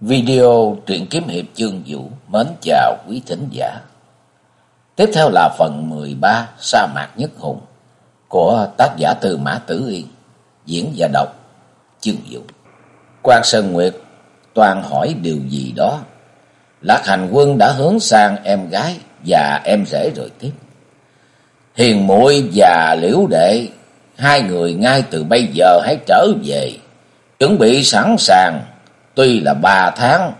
Video truyện kiếm hiệp chương vũ mến chào quý thính giả. Tiếp theo là phần 13 Sa mạc nhất hùng của tác giả Từ Mã Tử Yên, diễn và đọc chương vũ. Quan Sơn Nguyệt toàn hỏi điều gì đó. Lạc hành quân đã hướng sang em gái và em rể rồi tiếp. Hiền muội và liễu đệ, hai người ngay từ bây giờ hãy trở về, chuẩn bị sẵn sàng Tuy là ba tháng,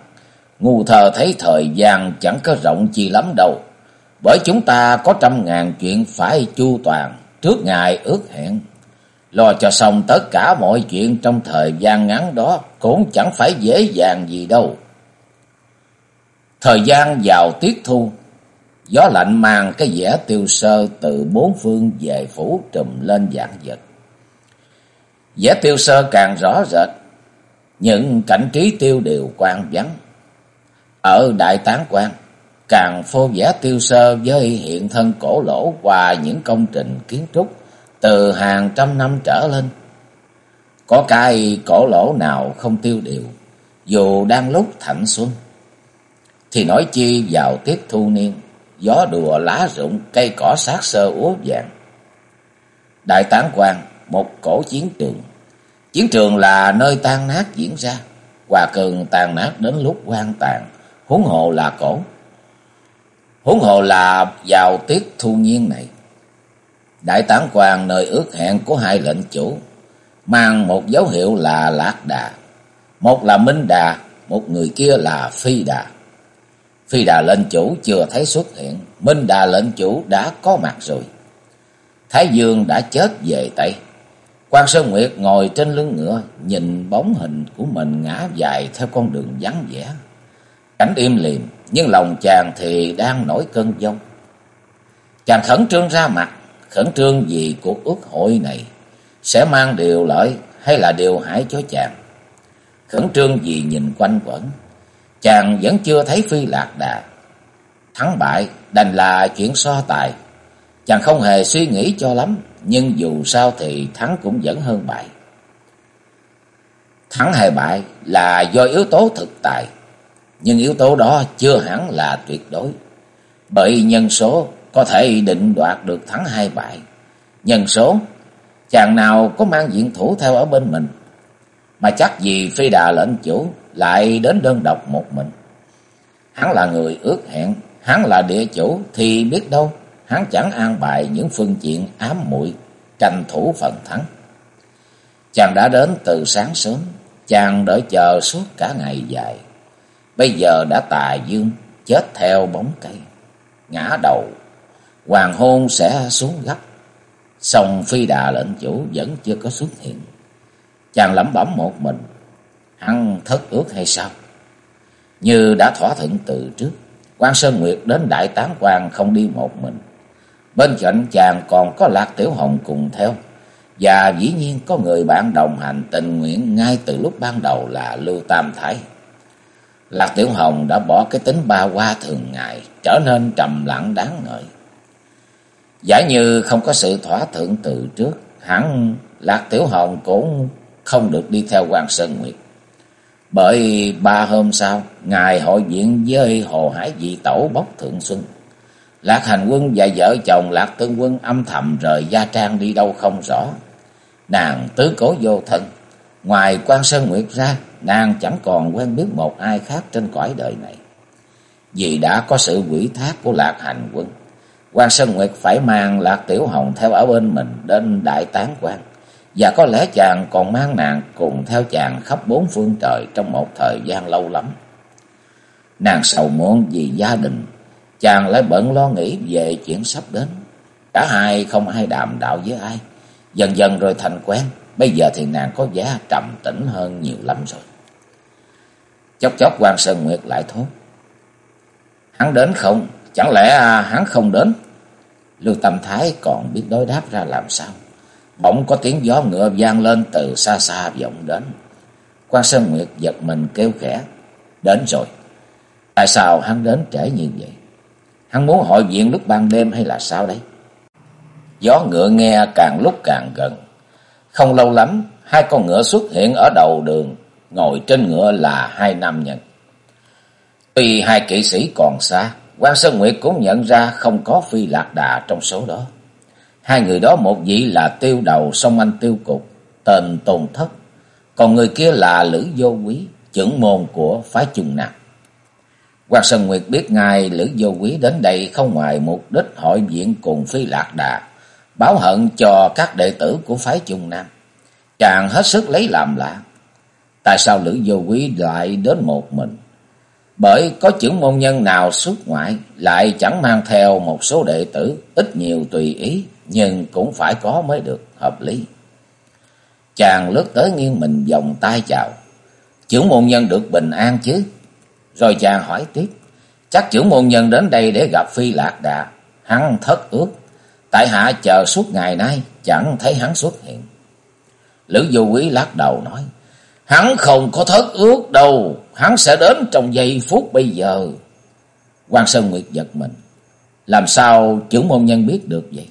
ngu thờ thấy thời gian chẳng có rộng chi lắm đâu. Bởi chúng ta có trăm ngàn chuyện phải chu toàn trước ngày ước hẹn. Lo cho xong tất cả mọi chuyện trong thời gian ngắn đó cũng chẳng phải dễ dàng gì đâu. Thời gian vào tiết thu, gió lạnh mang cái vẻ tiêu sơ từ bốn phương về phủ trùm lên dạng vật. Vẻ tiêu sơ càng rõ rệt, những cảnh trí tiêu đều quan vắng. Ở Đại Tán quan càng phô vẻ tiêu sơ với hiện thân cổ lỗ qua những công trình kiến trúc từ hàng trăm năm trở lên. Có cái cổ lỗ nào không tiêu điều, dù đang lúc thạnh xuân. Thì nói chi vào tiết thu niên, gió đùa lá rụng, cây cỏ sát sơ úa vàng. Đại tán quan, một cổ chiến trường Chiến trường là nơi tan nát diễn ra, hòa cường tàn nát đến lúc quan tàn, huống hồ là cổ. Huống hồ là vào tiết thu nhiên này. Đại tán quan nơi ước hẹn của hai lệnh chủ, mang một dấu hiệu là lạc đà. Một là Minh Đà, một người kia là Phi Đà. Phi Đà lệnh chủ chưa thấy xuất hiện, Minh Đà lệnh chủ đã có mặt rồi. Thái Dương đã chết về Tây. Quan Sơn Nguyệt ngồi trên lưng ngựa, nhìn bóng hình của mình ngã dài theo con đường vắng vẻ. Cảnh im liềm, nhưng lòng chàng thì đang nổi cơn giông. Chàng khẩn trương ra mặt, khẩn trương vì cuộc ước hội này sẽ mang điều lợi hay là điều hại cho chàng. Khẩn trương vì nhìn quanh quẩn, chàng vẫn chưa thấy phi lạc đà. Thắng bại đành là chuyện so tài, chàng không hề suy nghĩ cho lắm nhưng dù sao thì thắng cũng vẫn hơn bại. Thắng hay bại là do yếu tố thực tại, nhưng yếu tố đó chưa hẳn là tuyệt đối. Bởi nhân số có thể định đoạt được thắng hay bại. Nhân số, chàng nào có mang diện thủ theo ở bên mình, mà chắc gì phi đà lệnh chủ lại đến đơn độc một mình. Hắn là người ước hẹn, hắn là địa chủ thì biết đâu hắn chẳng an bài những phương diện ám muội tranh thủ phần thắng. Chàng đã đến từ sáng sớm, chàng đợi chờ suốt cả ngày dài. Bây giờ đã tà dương, chết theo bóng cây, ngã đầu, hoàng hôn sẽ xuống gấp. Xong phi đà lệnh chủ vẫn chưa có xuất hiện. Chàng lẩm bẩm một mình, hắn thất ước hay sao? Như đã thỏa thuận từ trước, quan Sơn Nguyệt đến Đại Tán quan không đi một mình. Bên cạnh chàng còn có Lạc Tiểu Hồng cùng theo. Và dĩ nhiên có người bạn đồng hành tình nguyện ngay từ lúc ban đầu là Lưu Tam Thái. Lạc Tiểu Hồng đã bỏ cái tính ba qua thường ngày, trở nên trầm lặng đáng ngợi. Giả như không có sự thỏa thuận từ trước, hẳn Lạc Tiểu Hồng cũng không được đi theo quan Sơn Nguyệt. Bởi ba hôm sau, ngài hội diện với Hồ Hải Dị Tẩu bốc Thượng Xuân. Lạc hành quân và vợ chồng Lạc Tương quân âm thầm rời Gia Trang đi đâu không rõ. Nàng tứ cố vô thân. Ngoài quan Sơn Nguyệt ra, nàng chẳng còn quen biết một ai khác trên cõi đời này. Vì đã có sự quỷ thác của Lạc hành quân. quan Sơn Nguyệt phải mang Lạc Tiểu Hồng theo ở bên mình đến Đại Tán quan. Và có lẽ chàng còn mang nàng cùng theo chàng khắp bốn phương trời trong một thời gian lâu lắm. Nàng sầu muộn vì gia đình chàng lại bận lo nghĩ về chuyện sắp đến. Cả hai không ai đàm đạo với ai. Dần dần rồi thành quen. Bây giờ thì nàng có vẻ trầm tĩnh hơn nhiều lắm rồi. Chốc chốc quan Sơn Nguyệt lại thốt. Hắn đến không? Chẳng lẽ à, hắn không đến? Lưu Tâm Thái còn biết đối đáp ra làm sao. Bỗng có tiếng gió ngựa vang lên từ xa xa vọng đến. Quan Sơn Nguyệt giật mình kêu khẽ. Đến rồi. Tại sao hắn đến trễ như vậy? Hắn muốn hội diện lúc ban đêm hay là sao đấy? Gió ngựa nghe càng lúc càng gần. Không lâu lắm, hai con ngựa xuất hiện ở đầu đường, ngồi trên ngựa là hai nam nhân. Tuy hai kỵ sĩ còn xa, quan Sơn Nguyệt cũng nhận ra không có phi lạc đà trong số đó. Hai người đó một vị là tiêu đầu sông anh tiêu cục, tên Tôn Thất, còn người kia là Lữ Vô Quý, trưởng môn của phái Trung nạp Quang Sơn Nguyệt biết ngài Lữ Vô Quý đến đây không ngoài mục đích hội diện cùng Phi Lạc Đà, báo hận cho các đệ tử của phái Trung Nam. Chàng hết sức lấy làm lạ. Tại sao Lữ Vô Quý lại đến một mình? Bởi có trưởng môn nhân nào xuất ngoại lại chẳng mang theo một số đệ tử, ít nhiều tùy ý, nhưng cũng phải có mới được, hợp lý. Chàng lướt tới nghiêng mình vòng tay chào. Trưởng môn nhân được bình an chứ? Rồi chàng hỏi tiếp. Chắc trưởng môn nhân đến đây để gặp Phi Lạc Đà. Hắn thất ước. Tại hạ chờ suốt ngày nay, chẳng thấy hắn xuất hiện. Lữ vô Quý lắc đầu nói. Hắn không có thất ước đâu. Hắn sẽ đến trong giây phút bây giờ. Quan Sơn Nguyệt giật mình. Làm sao trưởng môn nhân biết được vậy?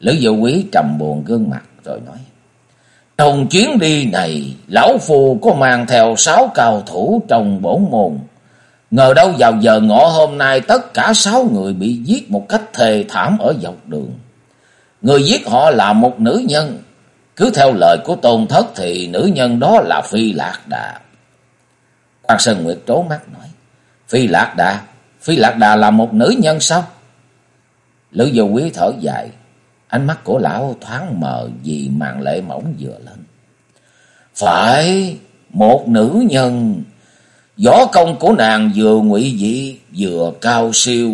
Lữ vô Quý trầm buồn gương mặt rồi nói. Trong chuyến đi này, lão phù có mang theo sáu cao thủ trong bổn môn. Ngờ đâu vào giờ ngọ hôm nay tất cả sáu người bị giết một cách thề thảm ở dọc đường. Người giết họ là một nữ nhân. Cứ theo lời của tôn thất thì nữ nhân đó là Phi Lạc Đà. Quan Sơn Nguyệt trố mắt nói. Phi Lạc Đà? Phi Lạc Đà là một nữ nhân sao? Lữ Dầu Quý thở dài. Ánh mắt của lão thoáng mờ vì màn lệ mỏng vừa lên. Phải, một nữ nhân, võ công của nàng vừa ngụy dị, vừa cao siêu.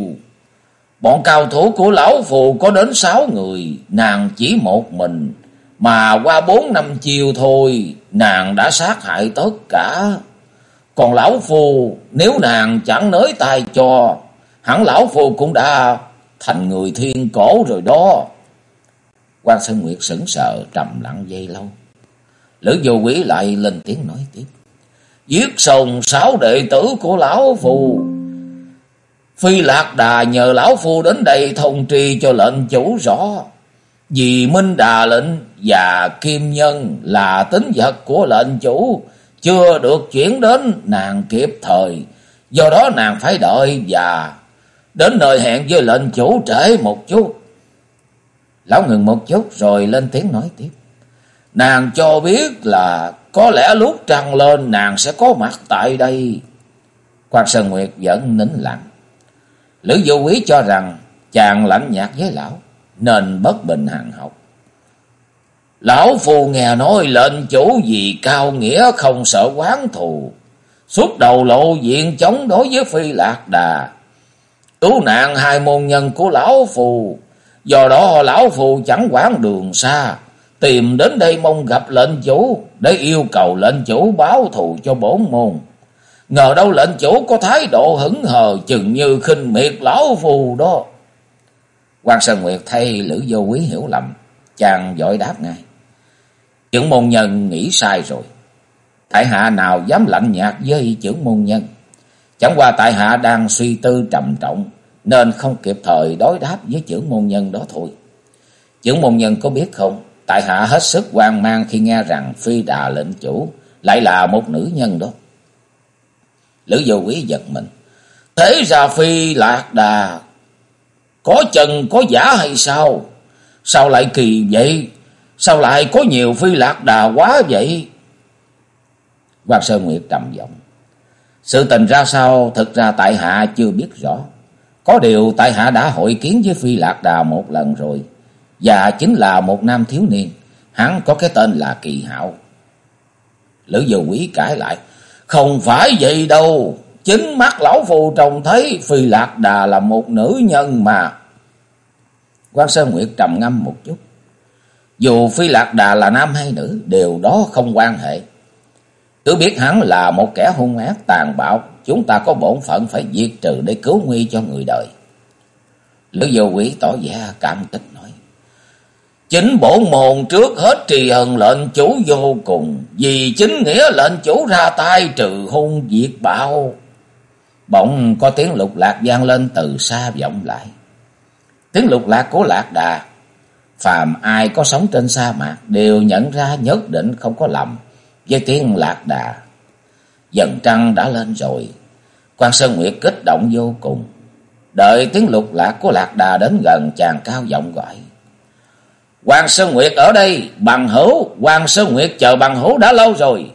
Bọn cao thủ của lão phù có đến sáu người, nàng chỉ một mình, mà qua bốn năm chiều thôi, nàng đã sát hại tất cả. Còn lão phù, nếu nàng chẳng nới tay cho, hẳn lão phù cũng đã thành người thiên cổ rồi đó quan Sơn Nguyệt sững sờ trầm lặng dây lâu. Lữ vô quý lại lên tiếng nói tiếp. Giết sồng sáu đệ tử của lão phù. Phi lạc đà nhờ lão phu đến đây thông tri cho lệnh chủ rõ. Vì Minh Đà lệnh và Kim Nhân là tính vật của lệnh chủ. Chưa được chuyển đến nàng kịp thời. Do đó nàng phải đợi và đến nơi hẹn với lệnh chủ trễ một chút. Lão ngừng một chút rồi lên tiếng nói tiếp. Nàng cho biết là có lẽ lúc trăng lên nàng sẽ có mặt tại đây. Quan Sơn Nguyệt vẫn nín lặng. Lữ Vô Quý cho rằng chàng lạnh nhạt với lão, nên bất bình hàng học. Lão phù nghe nói lệnh chủ gì cao nghĩa không sợ quán thù. Suốt đầu lộ diện chống đối với phi lạc đà. Cứu nạn hai môn nhân của lão phù. Do đó lão phù chẳng quản đường xa tìm đến đây mong gặp lệnh chủ để yêu cầu lệnh chủ báo thù cho bổn môn. Ngờ đâu lệnh chủ có thái độ hững hờ chừng như khinh miệt lão phù đó. quan Sơn Nguyệt thay Lữ Vô Quý hiểu lầm, chàng giỏi đáp ngay. Trưởng môn nhân nghĩ sai rồi. Tại hạ nào dám lạnh nhạt với trưởng môn nhân. Chẳng qua tại hạ đang suy tư trầm trọng nên không kịp thời đối đáp với chữ môn nhân đó thôi. Chữ môn nhân có biết không? Tại hạ hết sức hoang mang khi nghe rằng phi đà lệnh chủ lại là một nữ nhân đó. Lữ vô quý giật mình. Thế ra phi lạc đà có chân, có giả hay sao? Sao lại kỳ vậy? Sao lại có nhiều phi lạc đà quá vậy? Hoàng Sơn Nguyệt trầm giọng. Sự tình ra sao thực ra tại hạ chưa biết rõ. Có điều tại hạ đã hội kiến với phi lạc đà một lần rồi và chính là một nam thiếu niên, hắn có cái tên là Kỳ Hạo. Lữ Dầu Quý cãi lại, không phải vậy đâu, chính mắt lão phù trông thấy Phi Lạc Đà là một nữ nhân mà. Quan Sơn Nguyệt trầm ngâm một chút. Dù Phi Lạc Đà là nam hay nữ, đều đó không quan hệ. Cứ biết hắn là một kẻ hung ác tàn bạo, chúng ta có bổn phận phải diệt trừ để cứu nguy cho người đời. Lữ Dầu Quý tỏ vẻ cảm kích nói Chính bổn môn trước hết trì hận lệnh chủ vô cùng, vì chính nghĩa lệnh chủ ra tay trừ hung diệt bạo. Bỗng có tiếng lục lạc vang lên từ xa vọng lại. Tiếng lục lạc của lạc đà, phàm ai có sống trên sa mạc đều nhận ra nhất định không có lầm với tiếng lạc đà. Dần trăng đã lên rồi. quan Sơn Nguyệt kích động vô cùng. Đợi tiếng lục lạc của lạc đà đến gần chàng cao giọng gọi. Hoàng Sơn Nguyệt ở đây, bằng hữu, Hoàng Sơn Nguyệt chờ bằng hữu đã lâu rồi.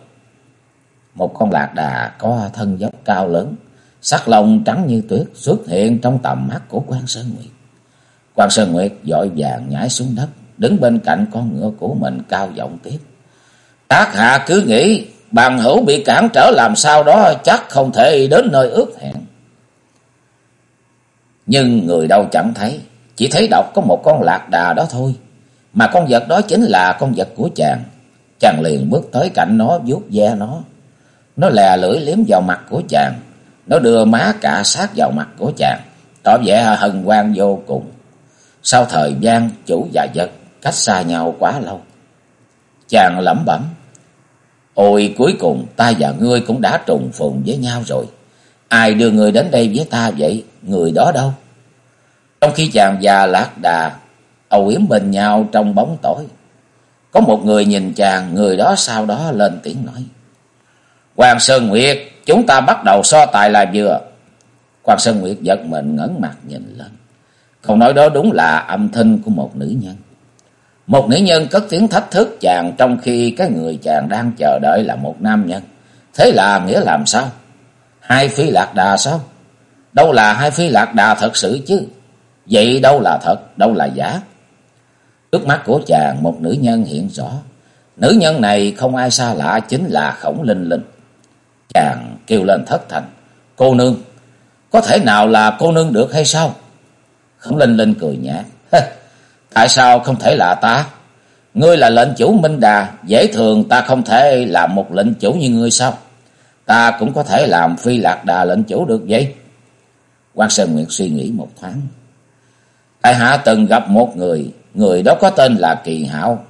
Một con lạc đà có thân dốc cao lớn, sắc lông trắng như tuyết xuất hiện trong tầm mắt của quan Sơn Nguyệt. quan Sơn Nguyệt dội vàng nhảy xuống đất, đứng bên cạnh con ngựa của mình cao giọng tiếp. Các hạ cứ nghĩ bằng hữu bị cản trở làm sao đó chắc không thể đến nơi ước hẹn. Nhưng người đâu chẳng thấy, chỉ thấy đọc có một con lạc đà đó thôi. Mà con vật đó chính là con vật của chàng. Chàng liền bước tới cạnh nó vuốt ve nó. Nó lè lưỡi liếm vào mặt của chàng. Nó đưa má cả sát vào mặt của chàng. Tỏ vẻ hân hoan vô cùng. Sau thời gian chủ và vật cách xa nhau quá lâu. Chàng lẩm bẩm. Ôi cuối cùng ta và ngươi cũng đã trùng phùng với nhau rồi. Ai đưa người đến đây với ta vậy? Người đó đâu? Trong khi chàng già lạc đà âu yếm bên nhau trong bóng tối. Có một người nhìn chàng, người đó sau đó lên tiếng nói. Hoàng Sơn Nguyệt, chúng ta bắt đầu so tài là vừa. Hoàng Sơn Nguyệt giật mình ngẩng mặt nhìn lên. Không nói đó đúng là âm thanh của một nữ nhân. Một nữ nhân cất tiếng thách thức chàng trong khi cái người chàng đang chờ đợi là một nam nhân. Thế là nghĩa làm sao? Hai phi lạc đà sao? Đâu là hai phi lạc đà thật sự chứ? Vậy đâu là thật, đâu là giả? Trước mắt của chàng một nữ nhân hiện rõ. Nữ nhân này không ai xa lạ chính là khổng linh linh. Chàng kêu lên thất thành. Cô nương, có thể nào là cô nương được hay sao? Khổng linh linh cười nhạt. Tại sao không thể là ta? Ngươi là lệnh chủ Minh Đà, dễ thường ta không thể làm một lệnh chủ như ngươi sao? Ta cũng có thể làm phi lạc đà lệnh chủ được vậy. quan Sơn Nguyệt suy nghĩ một thoáng. Tại hạ từng gặp một người, người đó có tên là Kỳ Hảo,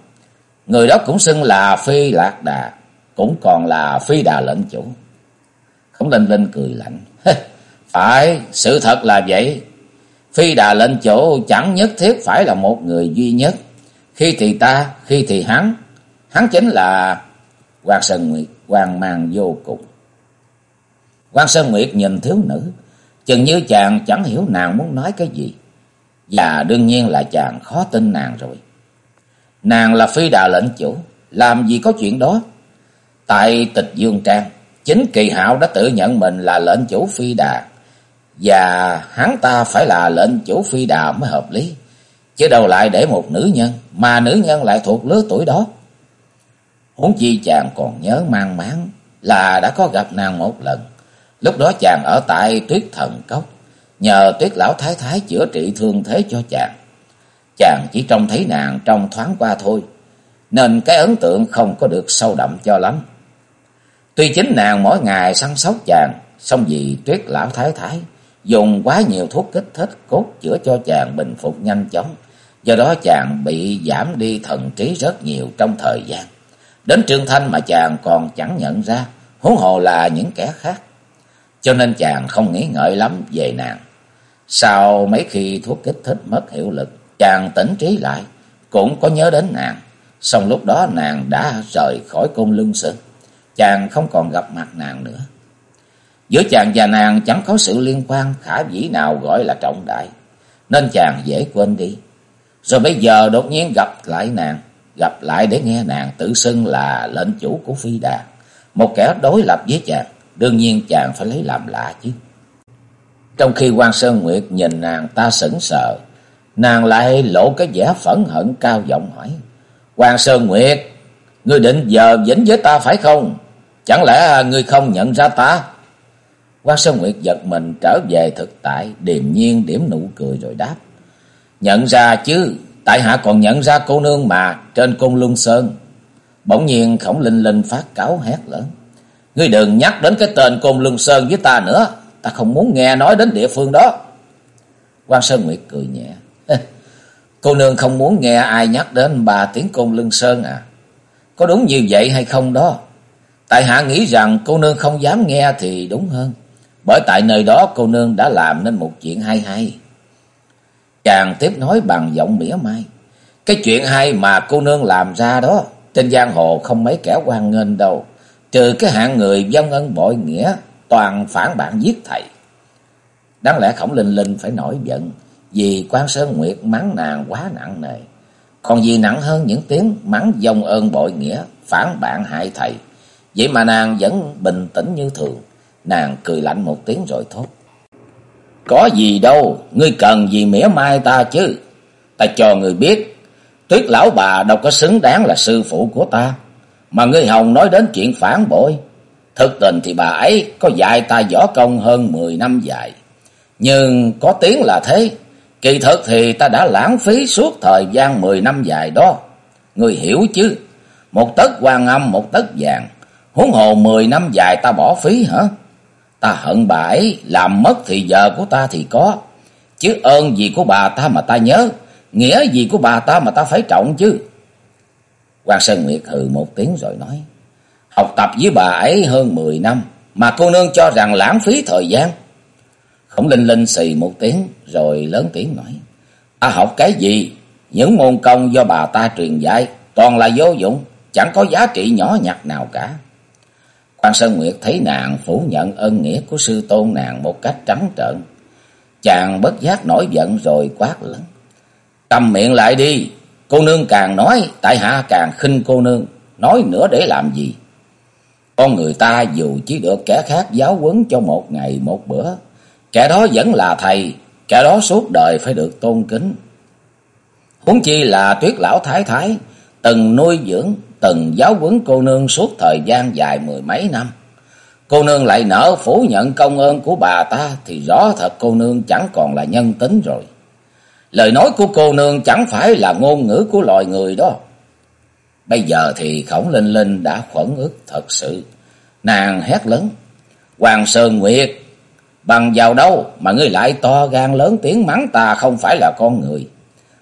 Người đó cũng xưng là Phi Lạc Đà, cũng còn là Phi Đà lệnh chủ. Khổng Linh Linh cười lạnh. Phải, sự thật là vậy. Phi Đà lên chỗ chẳng nhất thiết phải là một người duy nhất. Khi thì ta, khi thì hắn. Hắn chính là Hoàng Sơn Nguyệt, hoàng mang vô cùng. Hoàng Sơn Nguyệt nhìn thiếu nữ, chừng như chàng chẳng hiểu nàng muốn nói cái gì. Và đương nhiên là chàng khó tin nàng rồi. Nàng là phi đà lệnh chủ, làm gì có chuyện đó. Tại tịch dương trang, chính kỳ hạo đã tự nhận mình là lệnh chủ phi đà. Và hắn ta phải là lệnh chủ phi đà mới hợp lý. Chứ đâu lại để một nữ nhân, mà nữ nhân lại thuộc lứa tuổi đó. Huống chi chàng còn nhớ mang máng là đã có gặp nàng một lần. Lúc đó chàng ở tại tuyết thần cốc nhờ tuyết lão thái thái chữa trị thương thế cho chàng. Chàng chỉ trông thấy nàng trong thoáng qua thôi, nên cái ấn tượng không có được sâu đậm cho lắm. Tuy chính nàng mỗi ngày săn sóc chàng, song vì tuyết lão thái thái dùng quá nhiều thuốc kích thích cốt chữa cho chàng bình phục nhanh chóng. Do đó chàng bị giảm đi thần trí rất nhiều trong thời gian. Đến trương thanh mà chàng còn chẳng nhận ra, huống hồ là những kẻ khác. Cho nên chàng không nghĩ ngợi lắm về nàng. Sau mấy khi thuốc kích thích mất hiệu lực, chàng tỉnh trí lại, cũng có nhớ đến nàng. Xong lúc đó nàng đã rời khỏi côn lưng sơn. Chàng không còn gặp mặt nàng nữa. Giữa chàng và nàng chẳng có sự liên quan khả dĩ nào gọi là trọng đại. Nên chàng dễ quên đi. Rồi bây giờ đột nhiên gặp lại nàng. Gặp lại để nghe nàng tự xưng là lệnh chủ của Phi Đà. Một kẻ đối lập với chàng. Đương nhiên chàng phải lấy làm lạ chứ. Trong khi quan Sơn Nguyệt nhìn nàng ta sững sờ, nàng lại lộ cái vẻ phẫn hận cao giọng hỏi. quan Sơn Nguyệt, ngươi định giờ dính với ta phải không? Chẳng lẽ ngươi không nhận ra ta? Quan Sơn Nguyệt giật mình trở về thực tại, điềm nhiên điểm nụ cười rồi đáp. Nhận ra chứ, tại hạ còn nhận ra cô nương mà, trên cung luân sơn. Bỗng nhiên khổng linh linh phát cáo hét lớn. Ngươi đừng nhắc đến cái tên côn luân sơn với ta nữa ta không muốn nghe nói đến địa phương đó. quan Sơn Nguyệt cười nhẹ. Cô nương không muốn nghe ai nhắc đến bà tiếng côn lưng sơn à? Có đúng như vậy hay không đó? Tại hạ nghĩ rằng cô nương không dám nghe thì đúng hơn. Bởi tại nơi đó cô nương đã làm nên một chuyện hay hay. Chàng tiếp nói bằng giọng mỉa mai. Cái chuyện hay mà cô nương làm ra đó, Trên giang hồ không mấy kẻ quan nghênh đâu. Trừ cái hạng người dân ân bội nghĩa, toàn phản bạn giết thầy. Đáng lẽ khổng linh linh phải nổi giận, vì quan Sơn Nguyệt mắng nàng quá nặng nề. Còn gì nặng hơn những tiếng mắng dông ơn bội nghĩa, phản bạn hại thầy. Vậy mà nàng vẫn bình tĩnh như thường. Nàng cười lạnh một tiếng rồi thốt. Có gì đâu, ngươi cần gì mỉa mai ta chứ. Ta cho người biết, tuyết lão bà đâu có xứng đáng là sư phụ của ta. Mà ngươi hồng nói đến chuyện phản bội. Thực tình thì bà ấy có dạy ta võ công hơn 10 năm dài. Nhưng có tiếng là thế. Kỳ thực thì ta đã lãng phí suốt thời gian 10 năm dài đó. Ngươi hiểu chứ. Một tấc quan âm, một tấc vàng. Huống hồ 10 năm dài ta bỏ phí hả? Ta hận bà ấy, làm mất thì giờ của ta thì có. Chứ ơn gì của bà ta mà ta nhớ, nghĩa gì của bà ta mà ta phải trọng chứ. Quang Sơn Nguyệt hừ một tiếng rồi nói. Học tập với bà ấy hơn 10 năm, mà cô nương cho rằng lãng phí thời gian. Khổng Linh Linh xì một tiếng, rồi lớn tiếng nói. Ta học cái gì? Những môn công do bà ta truyền dạy, toàn là vô dụng, chẳng có giá trị nhỏ nhặt nào cả. Quan Sơn Nguyệt thấy nàng phủ nhận ân nghĩa của sư tôn nàng một cách trắng trợn. Chàng bất giác nổi giận rồi quát lớn. Cầm miệng lại đi, cô nương càng nói, tại hạ càng khinh cô nương, nói nữa để làm gì? Con người ta dù chỉ được kẻ khác giáo huấn cho một ngày một bữa, kẻ đó vẫn là thầy, kẻ đó suốt đời phải được tôn kính. Huống chi là tuyết lão thái thái, từng nuôi dưỡng, từng giáo huấn cô nương suốt thời gian dài mười mấy năm. Cô nương lại nở phủ nhận công ơn của bà ta thì rõ thật cô nương chẳng còn là nhân tính rồi. Lời nói của cô nương chẳng phải là ngôn ngữ của loài người đó. Bây giờ thì khổng linh linh đã khuẩn ức thật sự. Nàng hét lớn. Hoàng Sơn Nguyệt, bằng vào đâu mà ngươi lại to gan lớn tiếng mắng ta không phải là con người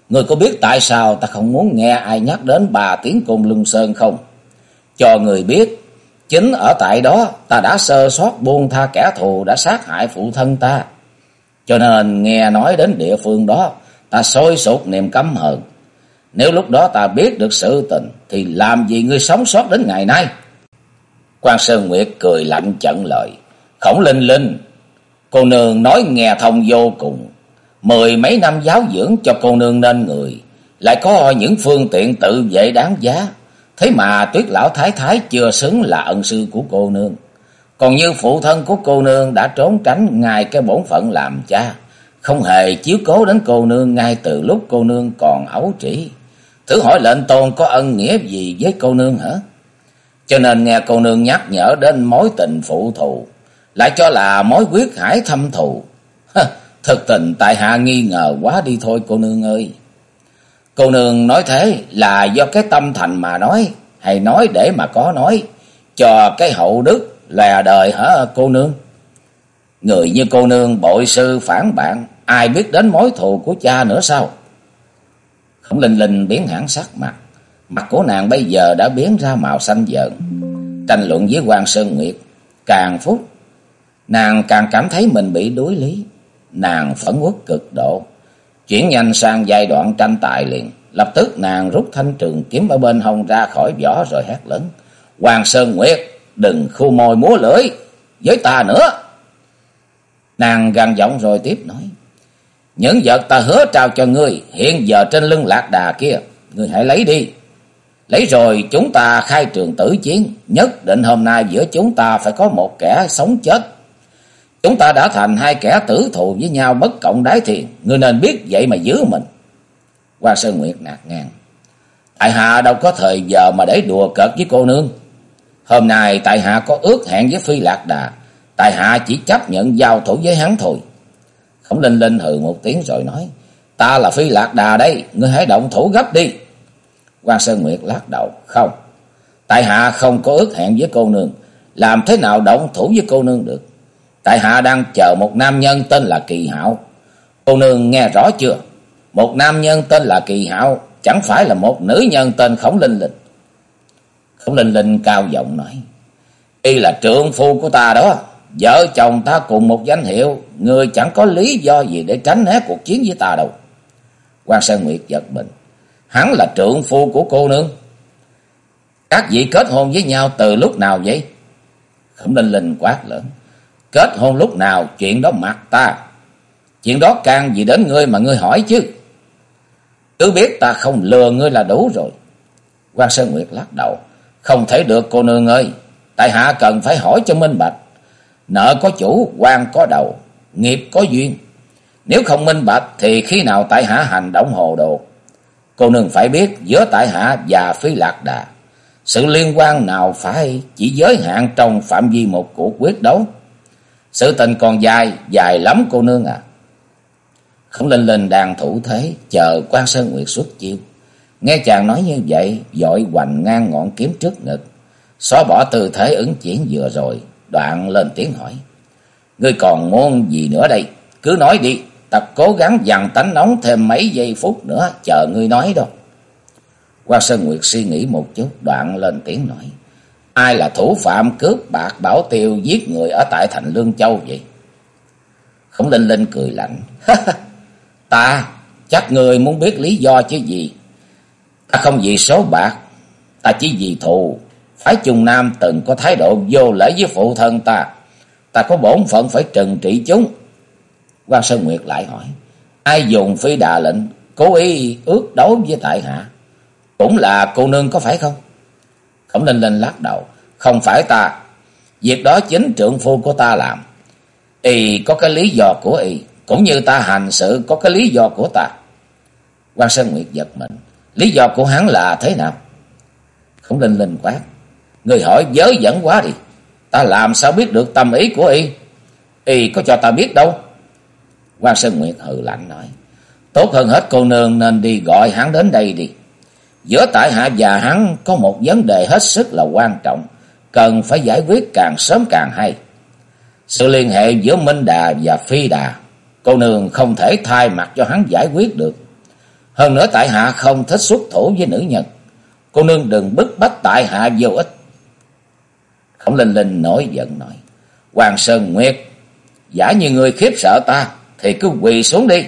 người có biết tại sao ta không muốn nghe ai nhắc đến bà tiếng côn lưng sơn không? Cho người biết, chính ở tại đó ta đã sơ sót buông tha kẻ thù đã sát hại phụ thân ta. Cho nên nghe nói đến địa phương đó, ta sôi sụt niềm căm hận. Nếu lúc đó ta biết được sự tình, thì làm gì ngươi sống sót đến ngày nay? quan Sơn Nguyệt cười lạnh chận lời. Khổng Linh Linh, cô nương nói nghe thông vô cùng. Mười mấy năm giáo dưỡng cho cô nương nên người, lại có những phương tiện tự vệ đáng giá. Thế mà tuyết lão thái thái chưa xứng là ân sư của cô nương. Còn như phụ thân của cô nương đã trốn tránh ngài cái bổn phận làm cha. Không hề chiếu cố đến cô nương ngay từ lúc cô nương còn ấu trĩ. Thử hỏi lệnh tôn có ân nghĩa gì với cô nương hả? Cho nên nghe cô nương nhắc nhở đến mối tình phụ thù. Lại cho là mối quyết hải thâm thù. Thực tình tại hạ nghi ngờ quá đi thôi cô nương ơi. Cô nương nói thế là do cái tâm thành mà nói, hay nói để mà có nói, cho cái hậu đức lè đời hả cô nương? Người như cô nương bội sư phản bạn, ai biết đến mối thù của cha nữa sao? Khổng Linh Linh biến hẳn sắc mặt, mặt của nàng bây giờ đã biến ra màu xanh giận Tranh luận với quan Sơn Nguyệt, càng phút, nàng càng cảm thấy mình bị đối lý nàng phẫn uất cực độ. Chuyển nhanh sang giai đoạn tranh tài liền. Lập tức nàng rút thanh trường kiếm ở bên hông ra khỏi vỏ rồi hét lớn. Hoàng Sơn Nguyệt, đừng khu môi múa lưỡi với ta nữa. Nàng gằn giọng rồi tiếp nói. Những vật ta hứa trao cho ngươi hiện giờ trên lưng lạc đà kia. Ngươi hãy lấy đi. Lấy rồi chúng ta khai trường tử chiến. Nhất định hôm nay giữa chúng ta phải có một kẻ sống chết Chúng ta đã thành hai kẻ tử thù với nhau bất cộng đái thiền. Ngươi nên biết vậy mà giữ mình. Hoa Sơn Nguyệt nạt ngang. Tại hạ đâu có thời giờ mà để đùa cợt với cô nương. Hôm nay tại hạ có ước hẹn với Phi Lạc Đà. Tại hạ chỉ chấp nhận giao thủ với hắn thôi. Khổng Linh Linh hừ một tiếng rồi nói. Ta là Phi Lạc Đà đây. Ngươi hãy động thủ gấp đi. Quan Sơn Nguyệt lắc đầu. Không. Tại hạ không có ước hẹn với cô nương. Làm thế nào động thủ với cô nương được. Tại hạ đang chờ một nam nhân tên là Kỳ Hạo. Cô nương nghe rõ chưa? Một nam nhân tên là Kỳ Hạo, chẳng phải là một nữ nhân tên Khổng Linh Linh. Khổng Linh Linh cao giọng nói. Y là trượng phu của ta đó. Vợ chồng ta cùng một danh hiệu. Người chẳng có lý do gì để tránh né cuộc chiến với ta đâu. quan Sơn Nguyệt giật mình. Hắn là trượng phu của cô nương. Các vị kết hôn với nhau từ lúc nào vậy? Khổng Linh Linh quát lớn. Kết hôn lúc nào chuyện đó mặt ta. Chuyện đó càng gì đến ngươi mà ngươi hỏi chứ. Cứ biết ta không lừa ngươi là đủ rồi. quan Sơn Nguyệt lắc đầu. Không thể được cô nương ơi. Tại hạ cần phải hỏi cho minh bạch. Nợ có chủ, quan có đầu, nghiệp có duyên. Nếu không minh bạch thì khi nào tại hạ hành động hồ đồ. Cô nương phải biết giữa tại hạ và phí lạc đà. Sự liên quan nào phải chỉ giới hạn trong phạm vi một cuộc quyết đấu. Sự tình còn dài, dài lắm cô nương à. Khổng Linh Linh đang thủ thế, chờ quan Sơn Nguyệt xuất chiêu. Nghe chàng nói như vậy, dội hoành ngang ngọn kiếm trước ngực. Xóa bỏ tư thế ứng chuyển vừa rồi, đoạn lên tiếng hỏi. Ngươi còn muốn gì nữa đây? Cứ nói đi, ta cố gắng dằn tánh nóng thêm mấy giây phút nữa, chờ ngươi nói đâu. Quan Sơn Nguyệt suy nghĩ một chút, đoạn lên tiếng nói. Ai là thủ phạm cướp bạc bảo tiêu giết người ở tại thành Lương Châu vậy? Khổng Linh Linh cười lạnh. ta, chắc người muốn biết lý do chứ gì. Ta không vì số bạc, ta chỉ vì thù. Phái Trung Nam từng có thái độ vô lễ với phụ thân ta. Ta có bổn phận phải trừng trị chúng. Quan Sơn Nguyệt lại hỏi. Ai dùng phi đà lệnh, cố ý ước đấu với tại hạ? Cũng là cô nương có phải không? Khổng Linh Linh lắc đầu. Không phải ta. Việc đó chính trượng phu của ta làm. Y có cái lý do của Y. Cũng như ta hành sự có cái lý do của ta. quan Sơn Nguyệt giật mình. Lý do của hắn là thế nào? Khổng Linh Linh quát. Người hỏi dớ dẫn quá đi. Ta làm sao biết được tâm ý của Y? Y có cho ta biết đâu. quan Sơn Nguyệt hừ lạnh nói. Tốt hơn hết cô nương nên đi gọi hắn đến đây đi. Giữa tại hạ và hắn có một vấn đề hết sức là quan trọng, cần phải giải quyết càng sớm càng hay. Sự liên hệ giữa Minh Đà và Phi Đà, cô nương không thể thay mặt cho hắn giải quyết được. Hơn nữa tại hạ không thích xuất thủ với nữ nhân. Cô nương đừng bức bách tại hạ vô ích. Khổng Linh Linh nổi giận nói. Hoàng Sơn Nguyệt, giả như người khiếp sợ ta, thì cứ quỳ xuống đi.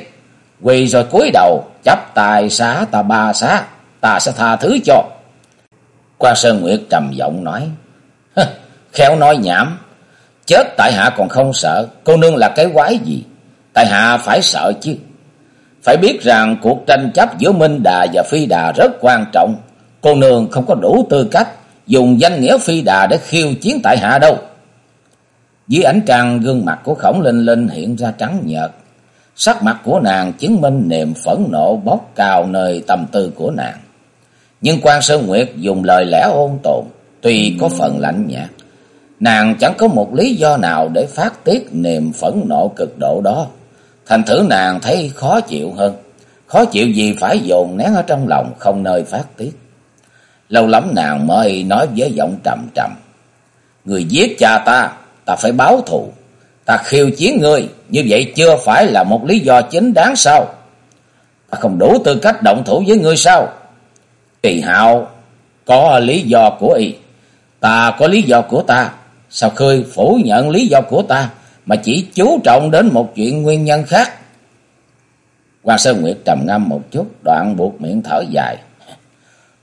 Quỳ rồi cúi đầu, chấp tài xá ta ba xá ta sẽ tha thứ cho. Qua Sơn Nguyệt trầm giọng nói, khéo nói nhảm, chết tại hạ còn không sợ, cô nương là cái quái gì, tại hạ phải sợ chứ. Phải biết rằng cuộc tranh chấp giữa Minh Đà và Phi Đà rất quan trọng, cô nương không có đủ tư cách dùng danh nghĩa Phi Đà để khiêu chiến tại hạ đâu. Dưới ánh trăng gương mặt của khổng linh linh hiện ra trắng nhợt. Sắc mặt của nàng chứng minh niềm phẫn nộ bốc cao nơi tâm tư của nàng. Nhưng quan Sơn Nguyệt dùng lời lẽ ôn tồn, tuy có phần lạnh nhạt. Nàng chẳng có một lý do nào để phát tiết niềm phẫn nộ cực độ đó. Thành thử nàng thấy khó chịu hơn. Khó chịu gì phải dồn nén ở trong lòng, không nơi phát tiết. Lâu lắm nàng mới nói với giọng trầm trầm. Người giết cha ta, ta phải báo thù. Ta khiêu chiến ngươi, như vậy chưa phải là một lý do chính đáng sao? Ta không đủ tư cách động thủ với ngươi sao? Kỳ hạo có lý do của y, ta có lý do của ta. Sao khơi phủ nhận lý do của ta mà chỉ chú trọng đến một chuyện nguyên nhân khác? Hoàng Sơn Nguyệt trầm ngâm một chút, đoạn buộc miệng thở dài.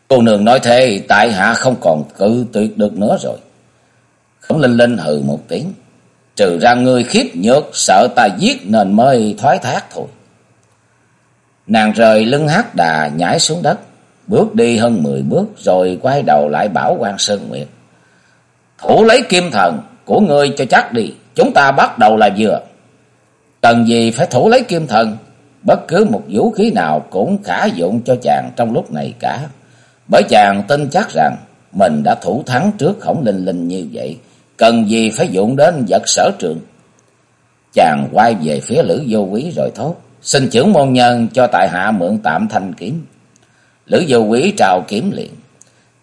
Cô nương nói thế, tại hạ không còn cự tuyệt được nữa rồi. Khổng Linh Linh hừ một tiếng. Trừ ra người khiếp nhược, sợ ta giết nên mới thoái thác thôi. Nàng rời lưng hát đà nhảy xuống đất, Bước đi hơn mười bước rồi quay đầu lại bảo quan Sơn Nguyệt. Thủ lấy kim thần của ngươi cho chắc đi. Chúng ta bắt đầu là vừa. Cần gì phải thủ lấy kim thần. Bất cứ một vũ khí nào cũng khả dụng cho chàng trong lúc này cả. Bởi chàng tin chắc rằng mình đã thủ thắng trước khổng linh linh như vậy. Cần gì phải dụng đến vật sở trường. Chàng quay về phía Lữ Vô Quý rồi thốt. Xin trưởng môn nhân cho tại hạ mượn tạm thanh kiếm. Lữ vô quý trào kiếm liền.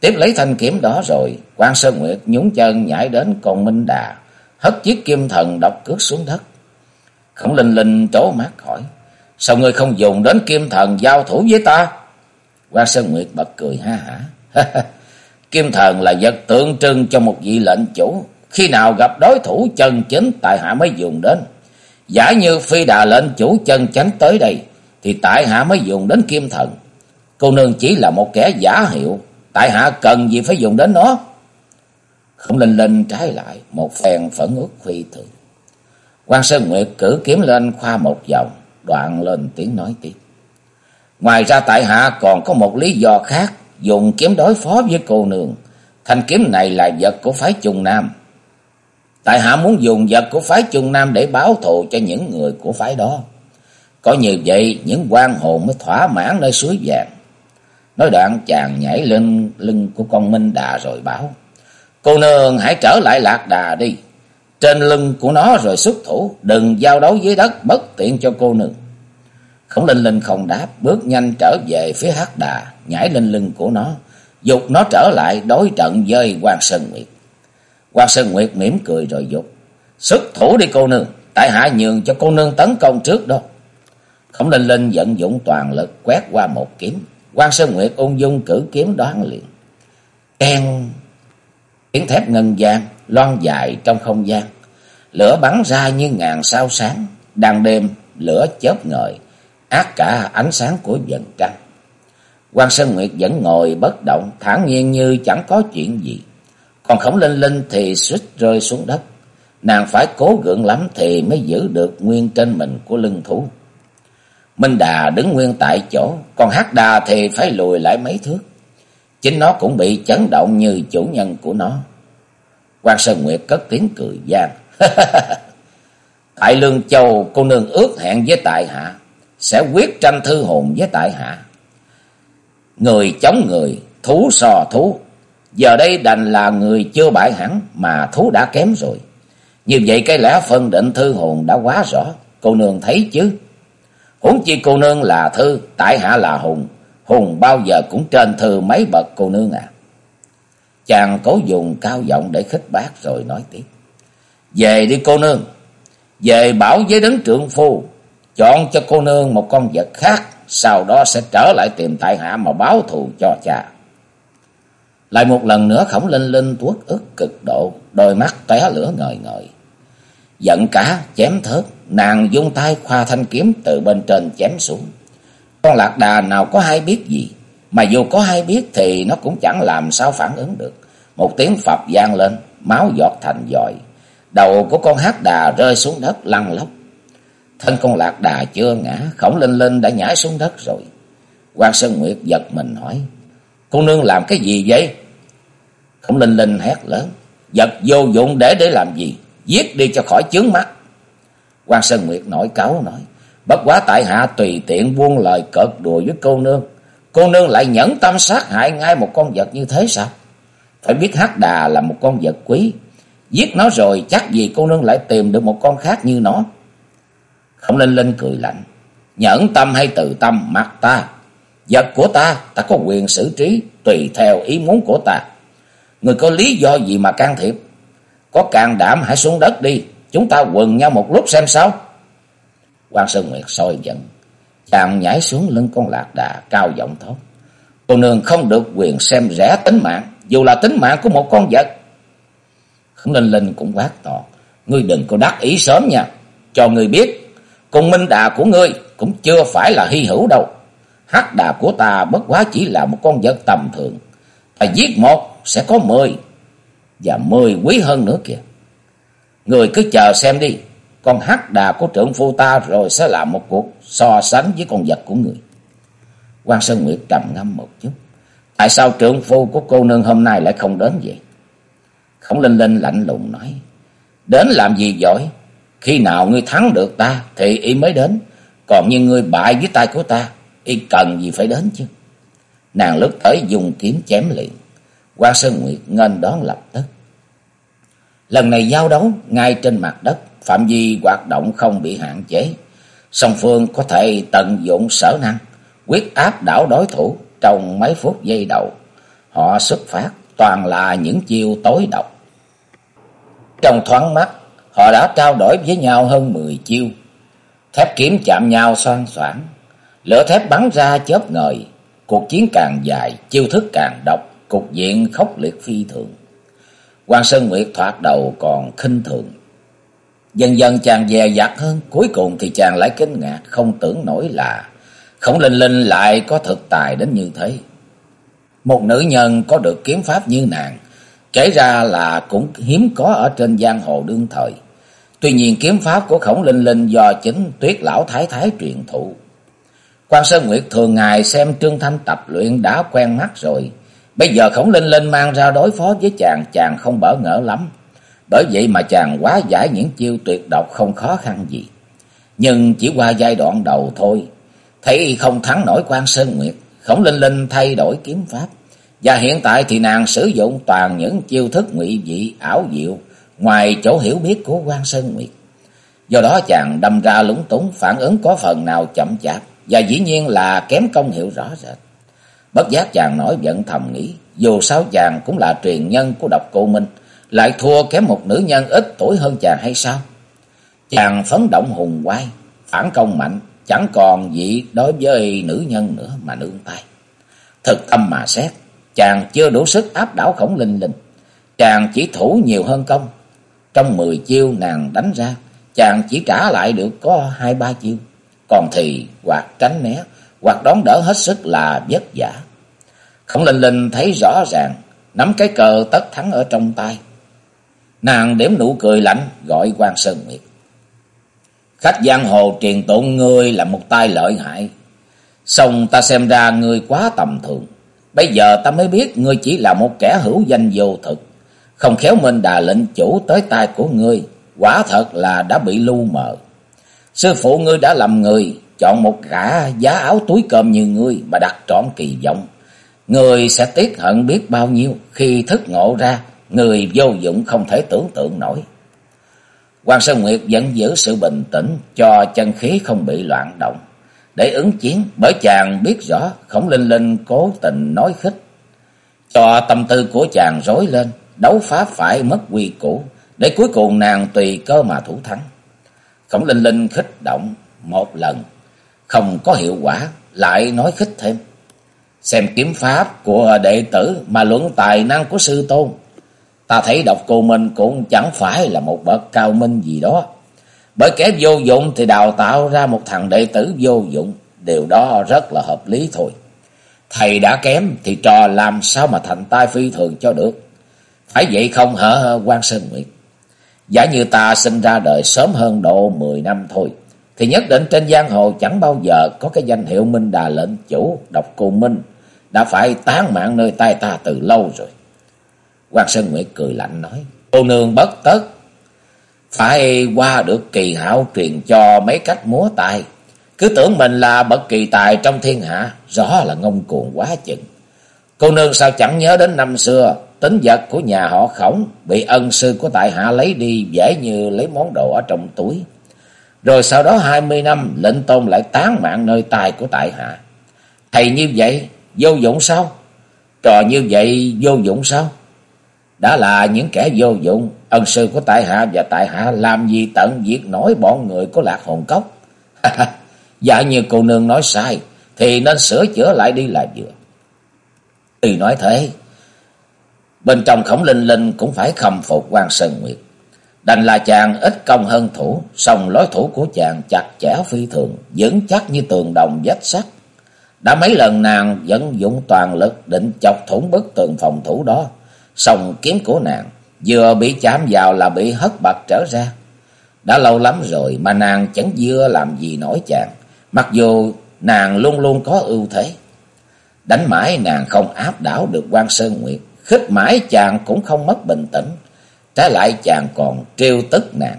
Tiếp lấy thanh kiếm đó rồi, quan Sơn Nguyệt nhún chân nhảy đến con Minh Đà, hất chiếc kim thần độc cước xuống đất. Khổng Linh Linh trố mắt hỏi, sao ngươi không dùng đến kim thần giao thủ với ta? quan Sơn Nguyệt bật cười ha hả. kim thần là vật tượng trưng cho một vị lệnh chủ, khi nào gặp đối thủ chân chính tại hạ mới dùng đến. Giả như phi đà lệnh chủ chân chánh tới đây, thì tại hạ mới dùng đến kim thần. Cô nương chỉ là một kẻ giả hiệu, tại hạ cần gì phải dùng đến nó. Không linh linh trái lại, một phen phẫn ước phi thường. quan Sơn Nguyệt cử kiếm lên khoa một vòng, đoạn lên tiếng nói tiếp. Ngoài ra tại hạ còn có một lý do khác, dùng kiếm đối phó với cô nương. Thanh kiếm này là vật của phái Trung Nam. Tại hạ muốn dùng vật của phái Trung Nam để báo thù cho những người của phái đó. Có như vậy, những quan hồn mới thỏa mãn nơi suối vàng. Nói đoạn chàng nhảy lên lưng của con Minh Đà rồi bảo. Cô nương, hãy trở lại lạc đà đi. Trên lưng của nó rồi xuất thủ. Đừng giao đấu dưới đất bất tiện cho cô nương. Khổng Linh Linh không đáp. Bước nhanh trở về phía hắc đà. Nhảy lên lưng của nó. Dục nó trở lại đối trận với quan Sơn Nguyệt. quan Sơn Nguyệt mỉm cười rồi dục. Xuất thủ đi cô nương. Tại hạ nhường cho cô nương tấn công trước đó. Khổng Linh Linh vận dụng toàn lực quét qua một kiếm quan Sơn Nguyệt ung dung cử kiếm đoán liền. Keng tiếng thép ngân gian loan dài trong không gian. Lửa bắn ra như ngàn sao sáng. Đang đêm, lửa chớp ngời. Ác cả ánh sáng của dần trăng. quan Sơn Nguyệt vẫn ngồi bất động. thản nhiên như chẳng có chuyện gì. Còn khổng linh linh thì suýt rơi xuống đất. Nàng phải cố gượng lắm thì mới giữ được nguyên trên mình của lưng thú. Minh Đà đứng nguyên tại chỗ, còn Hát Đà thì phải lùi lại mấy thước. Chính nó cũng bị chấn động như chủ nhân của nó. quan Sơn Nguyệt cất tiếng cười gian. tại Lương Châu cô nương ước hẹn với tại hạ, sẽ quyết tranh thư hồn với tại hạ. Người chống người, thú sò thú. Giờ đây đành là người chưa bại hẳn mà thú đã kém rồi. Như vậy cái lẽ phân định thư hồn đã quá rõ, cô nương thấy chứ. Huống chi cô nương là thư, tại hạ là hùng. Hùng bao giờ cũng trên thư mấy bậc cô nương à. Chàng cố dùng cao giọng để khích bác rồi nói tiếp. Về đi cô nương. Về bảo với đấng trượng phu. Chọn cho cô nương một con vật khác. Sau đó sẽ trở lại tìm tại hạ mà báo thù cho cha. Lại một lần nữa khổng linh linh tuốt ức cực độ. Đôi mắt tóe lửa ngời ngời. Giận cả chém thớt, nàng dung tay khoa thanh kiếm từ bên trên chém xuống. Con lạc đà nào có hay biết gì, mà dù có hay biết thì nó cũng chẳng làm sao phản ứng được. Một tiếng phập gian lên, máu giọt thành dòi. Đầu của con hát đà rơi xuống đất lăn lóc. Thân con lạc đà chưa ngã, khổng linh linh đã nhảy xuống đất rồi. quan Sơn Nguyệt giật mình hỏi, cô nương làm cái gì vậy? Khổng linh linh hét lớn, giật vô dụng để để làm gì? giết đi cho khỏi chướng mắt quan Sơn Nguyệt nổi cáo nói, bất quá tại hạ tùy tiện buông lời cợt đùa với cô nương. Cô nương lại nhẫn tâm sát hại ngay một con vật như thế sao? Phải biết hắc đà là một con vật quý. Giết nó rồi chắc gì cô nương lại tìm được một con khác như nó. Không Linh Linh cười lạnh. Nhẫn tâm hay tự tâm mặc ta. Vật của ta, ta có quyền xử trí tùy theo ý muốn của ta. Người có lý do gì mà can thiệp? Có can đảm hãy xuống đất đi. Chúng ta quần nhau một lúc xem sao. quan Sơn Nguyệt soi giận. Chàng nhảy xuống lưng con lạc đà cao giọng thốt. Cô nương không được quyền xem rẻ tính mạng. Dù là tính mạng của một con vật. Khổng Linh Linh cũng quát to. Ngươi đừng có đắc ý sớm nha. Cho ngươi biết. Cùng minh đà của ngươi cũng chưa phải là hy hữu đâu. Hắc đà của ta bất quá chỉ là một con vật tầm thường. Ta giết một, sẽ có mười, và mười quý hơn nữa kìa. Người cứ chờ xem đi, con hắc đà của trưởng phu ta rồi sẽ làm một cuộc so sánh với con vật của người. quan Sơn Nguyệt trầm ngâm một chút. Tại sao trưởng phu của cô nương hôm nay lại không đến vậy? Khổng Linh Linh lạnh lùng nói. Đến làm gì giỏi? Khi nào ngươi thắng được ta thì y mới đến. Còn như ngươi bại với tay của ta, y cần gì phải đến chứ? Nàng lướt tới dùng kiếm chém liền quan Sơn Nguyệt ngân đón lập tức. Lần này giao đấu ngay trên mặt đất, phạm vi hoạt động không bị hạn chế. Song phương có thể tận dụng sở năng, quyết áp đảo đối thủ trong mấy phút giây đầu. Họ xuất phát toàn là những chiêu tối độc. Trong thoáng mắt, họ đã trao đổi với nhau hơn 10 chiêu. Thép kiếm chạm nhau xoan xoảng, lửa thép bắn ra chớp ngời, cuộc chiến càng dài, chiêu thức càng độc cục diện khốc liệt phi thường quan Sơn Nguyệt thoạt đầu còn khinh thường. Dần dần chàng dè dặt hơn, cuối cùng thì chàng lại kinh ngạc, không tưởng nổi là khổng linh linh lại có thực tài đến như thế. Một nữ nhân có được kiếm pháp như nàng, kể ra là cũng hiếm có ở trên giang hồ đương thời. Tuy nhiên kiếm pháp của khổng linh linh do chính tuyết lão thái thái truyền thụ. Quan Sơn Nguyệt thường ngày xem Trương Thanh tập luyện đã quen mắt rồi. Bây giờ khổng linh linh mang ra đối phó với chàng, chàng không bỡ ngỡ lắm. Bởi vậy mà chàng quá giải những chiêu tuyệt độc không khó khăn gì. Nhưng chỉ qua giai đoạn đầu thôi. Thấy không thắng nổi quan Sơn Nguyệt. Khổng Linh Linh thay đổi kiếm pháp. Và hiện tại thì nàng sử dụng toàn những chiêu thức ngụy dị ảo diệu. Ngoài chỗ hiểu biết của quan Sơn Nguyệt. Do đó chàng đâm ra lúng túng phản ứng có phần nào chậm chạp. Và dĩ nhiên là kém công hiệu rõ rệt. Bất giác chàng nói giận thầm nghĩ. Dù sao chàng cũng là truyền nhân của độc cô Minh lại thua kém một nữ nhân ít tuổi hơn chàng hay sao? Chàng phấn động hùng quay, phản công mạnh, chẳng còn gì đối với nữ nhân nữa mà nương tay. Thực tâm mà xét, chàng chưa đủ sức áp đảo khổng linh linh. Chàng chỉ thủ nhiều hơn công. Trong mười chiêu nàng đánh ra, chàng chỉ trả lại được có hai ba chiêu. Còn thì hoặc tránh né, hoặc đón đỡ hết sức là vất vả. Khổng linh linh thấy rõ ràng, nắm cái cờ tất thắng ở trong tay. Nàng đếm nụ cười lạnh gọi quan Sơn Nguyệt. Khách giang hồ truyền tụng ngươi là một tay lợi hại. Xong ta xem ra ngươi quá tầm thường. Bây giờ ta mới biết ngươi chỉ là một kẻ hữu danh vô thực. Không khéo mình đà lệnh chủ tới tay của ngươi. Quả thật là đã bị lu mờ. Sư phụ ngươi đã làm người. Chọn một gã giá áo túi cơm như ngươi mà đặt trọn kỳ vọng. người sẽ tiếc hận biết bao nhiêu khi thức ngộ ra người vô dụng không thể tưởng tượng nổi. Hoàng Sơn Nguyệt vẫn giữ sự bình tĩnh cho chân khí không bị loạn động. Để ứng chiến bởi chàng biết rõ khổng linh linh cố tình nói khích. Cho tâm tư của chàng rối lên, đấu phá phải mất quy củ, để cuối cùng nàng tùy cơ mà thủ thắng. Khổng linh linh khích động một lần, không có hiệu quả, lại nói khích thêm. Xem kiếm pháp của đệ tử mà luận tài năng của sư tôn Ta thấy độc cô Minh cũng chẳng phải là một bậc cao minh gì đó. Bởi kẻ vô dụng thì đào tạo ra một thằng đệ tử vô dụng. Điều đó rất là hợp lý thôi. Thầy đã kém thì trò làm sao mà thành tai phi thường cho được. Phải vậy không hả quan Sơn Nguyệt? Giả như ta sinh ra đời sớm hơn độ 10 năm thôi. Thì nhất định trên giang hồ chẳng bao giờ có cái danh hiệu Minh Đà lệnh chủ độc cô Minh. Đã phải tán mạng nơi tay ta từ lâu rồi. Quan Sơn Nguyệt cười lạnh nói. Cô nương bất tất. Phải qua được kỳ hảo truyền cho mấy cách múa tài. Cứ tưởng mình là bậc kỳ tài trong thiên hạ. Rõ là ngông cuồng quá chừng. Cô nương sao chẳng nhớ đến năm xưa. Tính vật của nhà họ khổng. Bị ân sư của tại hạ lấy đi. Dễ như lấy món đồ ở trong túi. Rồi sau đó hai mươi năm. Lệnh tôn lại tán mạng nơi tài của tại hạ. Thầy như vậy vô dụng sao? Trò như vậy vô dụng sao? đã là những kẻ vô dụng, ân sư của tại hạ và tại hạ làm gì tận diệt nổi bọn người của lạc hồn cốc. dạ như cô nương nói sai, thì nên sửa chữa lại đi là vừa. Tuy nói thế, bên trong khổng linh linh cũng phải khâm phục quan Sơn Nguyệt. Đành là chàng ít công hơn thủ, song lối thủ của chàng chặt chẽ phi thường, vững chắc như tường đồng vách sắt. Đã mấy lần nàng vẫn dụng toàn lực định chọc thủng bức tường phòng thủ đó, song kiếm của nàng vừa bị chạm vào là bị hất bật trở ra. Đã lâu lắm rồi mà nàng chẳng dưa làm gì nổi chàng, mặc dù nàng luôn luôn có ưu thế. Đánh mãi nàng không áp đảo được quan Sơn Nguyệt, khích mãi chàng cũng không mất bình tĩnh, trái lại chàng còn trêu tức nàng.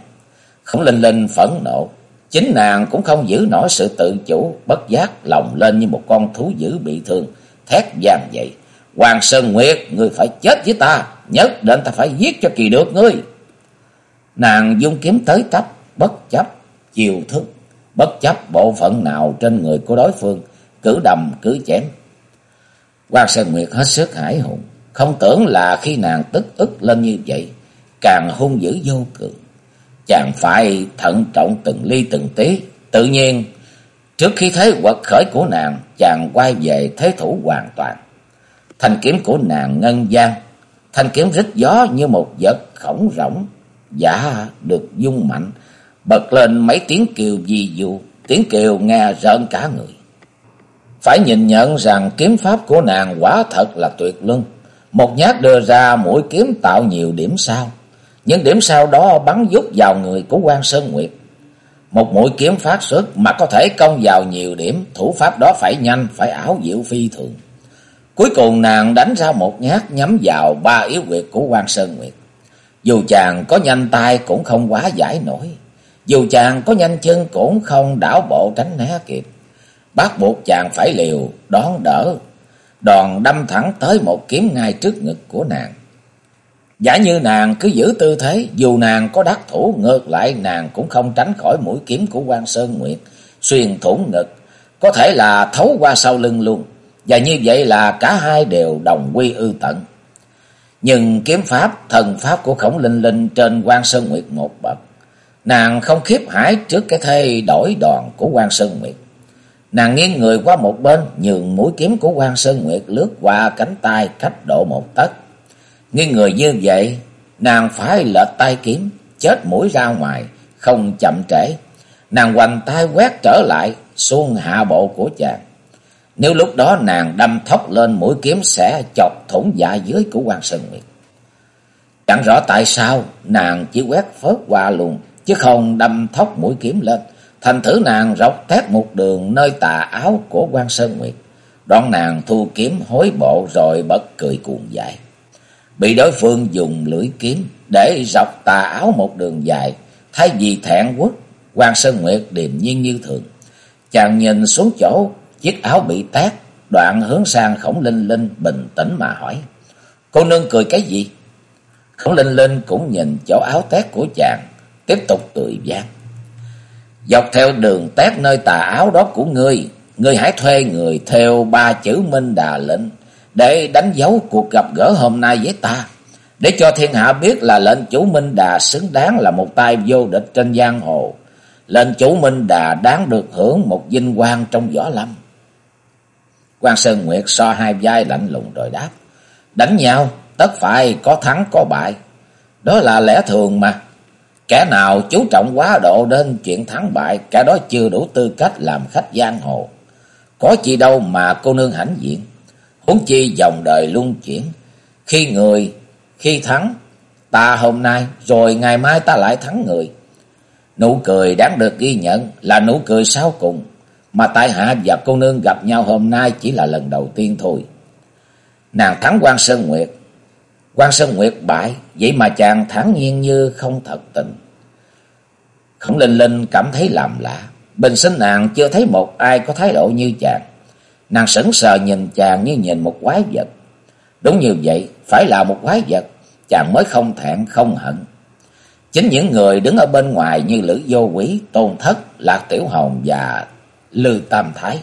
Khổng Linh Linh phẫn nộ, chính nàng cũng không giữ nổi sự tự chủ, bất giác lòng lên như một con thú dữ bị thương, thét vang dậy. Hoàng Sơn Nguyệt, ngươi phải chết với ta, nhất định ta phải giết cho kỳ được ngươi. Nàng dung kiếm tới tấp, bất chấp, chiều thức, bất chấp bộ phận nào trên người của đối phương, cử đầm, cứ chém. Hoàng Sơn Nguyệt hết sức hải hùng, không tưởng là khi nàng tức ức lên như vậy, càng hung dữ vô cùng. Chàng phải thận trọng từng ly từng tí, tự nhiên, trước khi thế quật khởi của nàng, chàng quay về thế thủ hoàn toàn. Thanh kiếm của nàng ngân gian, thanh kiếm rít gió như một vật khổng rỗng, giả được dung mạnh, bật lên mấy tiếng kêu di dụ, tiếng kêu nghe rợn cả người. Phải nhìn nhận rằng kiếm pháp của nàng quả thật là tuyệt luân. Một nhát đưa ra mũi kiếm tạo nhiều điểm sao. Những điểm sau đó bắn giúp vào người của quan Sơn Nguyệt. Một mũi kiếm phát xuất mà có thể công vào nhiều điểm, thủ pháp đó phải nhanh, phải ảo diệu phi thường. Cuối cùng nàng đánh ra một nhát nhắm vào ba yếu quyệt của quan Sơn Nguyệt. Dù chàng có nhanh tay cũng không quá giải nổi. Dù chàng có nhanh chân cũng không đảo bộ tránh né kịp. Bắt buộc chàng phải liều, đón đỡ. Đòn đâm thẳng tới một kiếm ngay trước ngực của nàng. Giả như nàng cứ giữ tư thế, dù nàng có đắc thủ ngược lại nàng cũng không tránh khỏi mũi kiếm của quan Sơn Nguyệt, xuyên thủng ngực, có thể là thấu qua sau lưng luôn. Và như vậy là cả hai đều đồng quy ư tận. Nhưng kiếm pháp, thần pháp của khổng linh linh trên quan Sơn Nguyệt một bậc. Nàng không khiếp hải trước cái thay đổi đòn của quan Sơn Nguyệt. Nàng nghiêng người qua một bên, nhường mũi kiếm của quan Sơn Nguyệt lướt qua cánh tay cách độ một tấc. Nghiêng người như vậy, nàng phải lệch tay kiếm, chết mũi ra ngoài, không chậm trễ. Nàng hoành tay quét trở lại, xuông hạ bộ của chàng. Nếu lúc đó nàng đâm thốc lên mũi kiếm sẽ chọc thủng dạ dưới của quan Sơn Nguyệt. Chẳng rõ tại sao nàng chỉ quét phớt qua luôn, chứ không đâm thốc mũi kiếm lên. Thành thử nàng rọc tét một đường nơi tà áo của quan Sơn Nguyệt. Đoạn nàng thu kiếm hối bộ rồi bật cười cuồng dại. Bị đối phương dùng lưỡi kiếm để dọc tà áo một đường dài. Thay vì thẹn quốc, quan Sơn Nguyệt điềm nhiên như thường. Chàng nhìn xuống chỗ chiếc áo bị tát, đoạn hướng sang khổng linh linh bình tĩnh mà hỏi. Cô nương cười cái gì? Khổng linh linh cũng nhìn chỗ áo tét của chàng, tiếp tục cười gian. Dọc theo đường tét nơi tà áo đó của ngươi, ngươi hãy thuê người theo ba chữ Minh Đà lệnh để đánh dấu cuộc gặp gỡ hôm nay với ta. Để cho thiên hạ biết là lệnh chủ Minh Đà xứng đáng là một tay vô địch trên giang hồ. Lệnh chủ Minh Đà đáng được hưởng một vinh quang trong võ lâm. quan Sơn Nguyệt so hai vai lạnh lùng rồi đáp. Đánh nhau, tất phải có thắng có bại. Đó là lẽ thường mà. Kẻ nào chú trọng quá độ đến chuyện thắng bại, kẻ đó chưa đủ tư cách làm khách giang hồ. Có gì đâu mà cô nương hãnh diện. Huống chi dòng đời luân chuyển. Khi người, khi thắng, ta hôm nay, rồi ngày mai ta lại thắng người. Nụ cười đáng được ghi nhận là nụ cười sau cùng. Mà tại hạ và cô nương gặp nhau hôm nay chỉ là lần đầu tiên thôi. Nàng thắng quan Sơn Nguyệt. quan Sơn Nguyệt bại, vậy mà chàng thản nhiên như không thật tình. Khổng Linh Linh cảm thấy làm lạ. Bình sinh nàng chưa thấy một ai có thái độ như chàng. Nàng sững sờ nhìn chàng như nhìn một quái vật. Đúng như vậy, phải là một quái vật, chàng mới không thẹn không hận. Chính những người đứng ở bên ngoài như Lữ Vô Quý, Tôn Thất, Lạc Tiểu Hồng và Lư Tam Thái,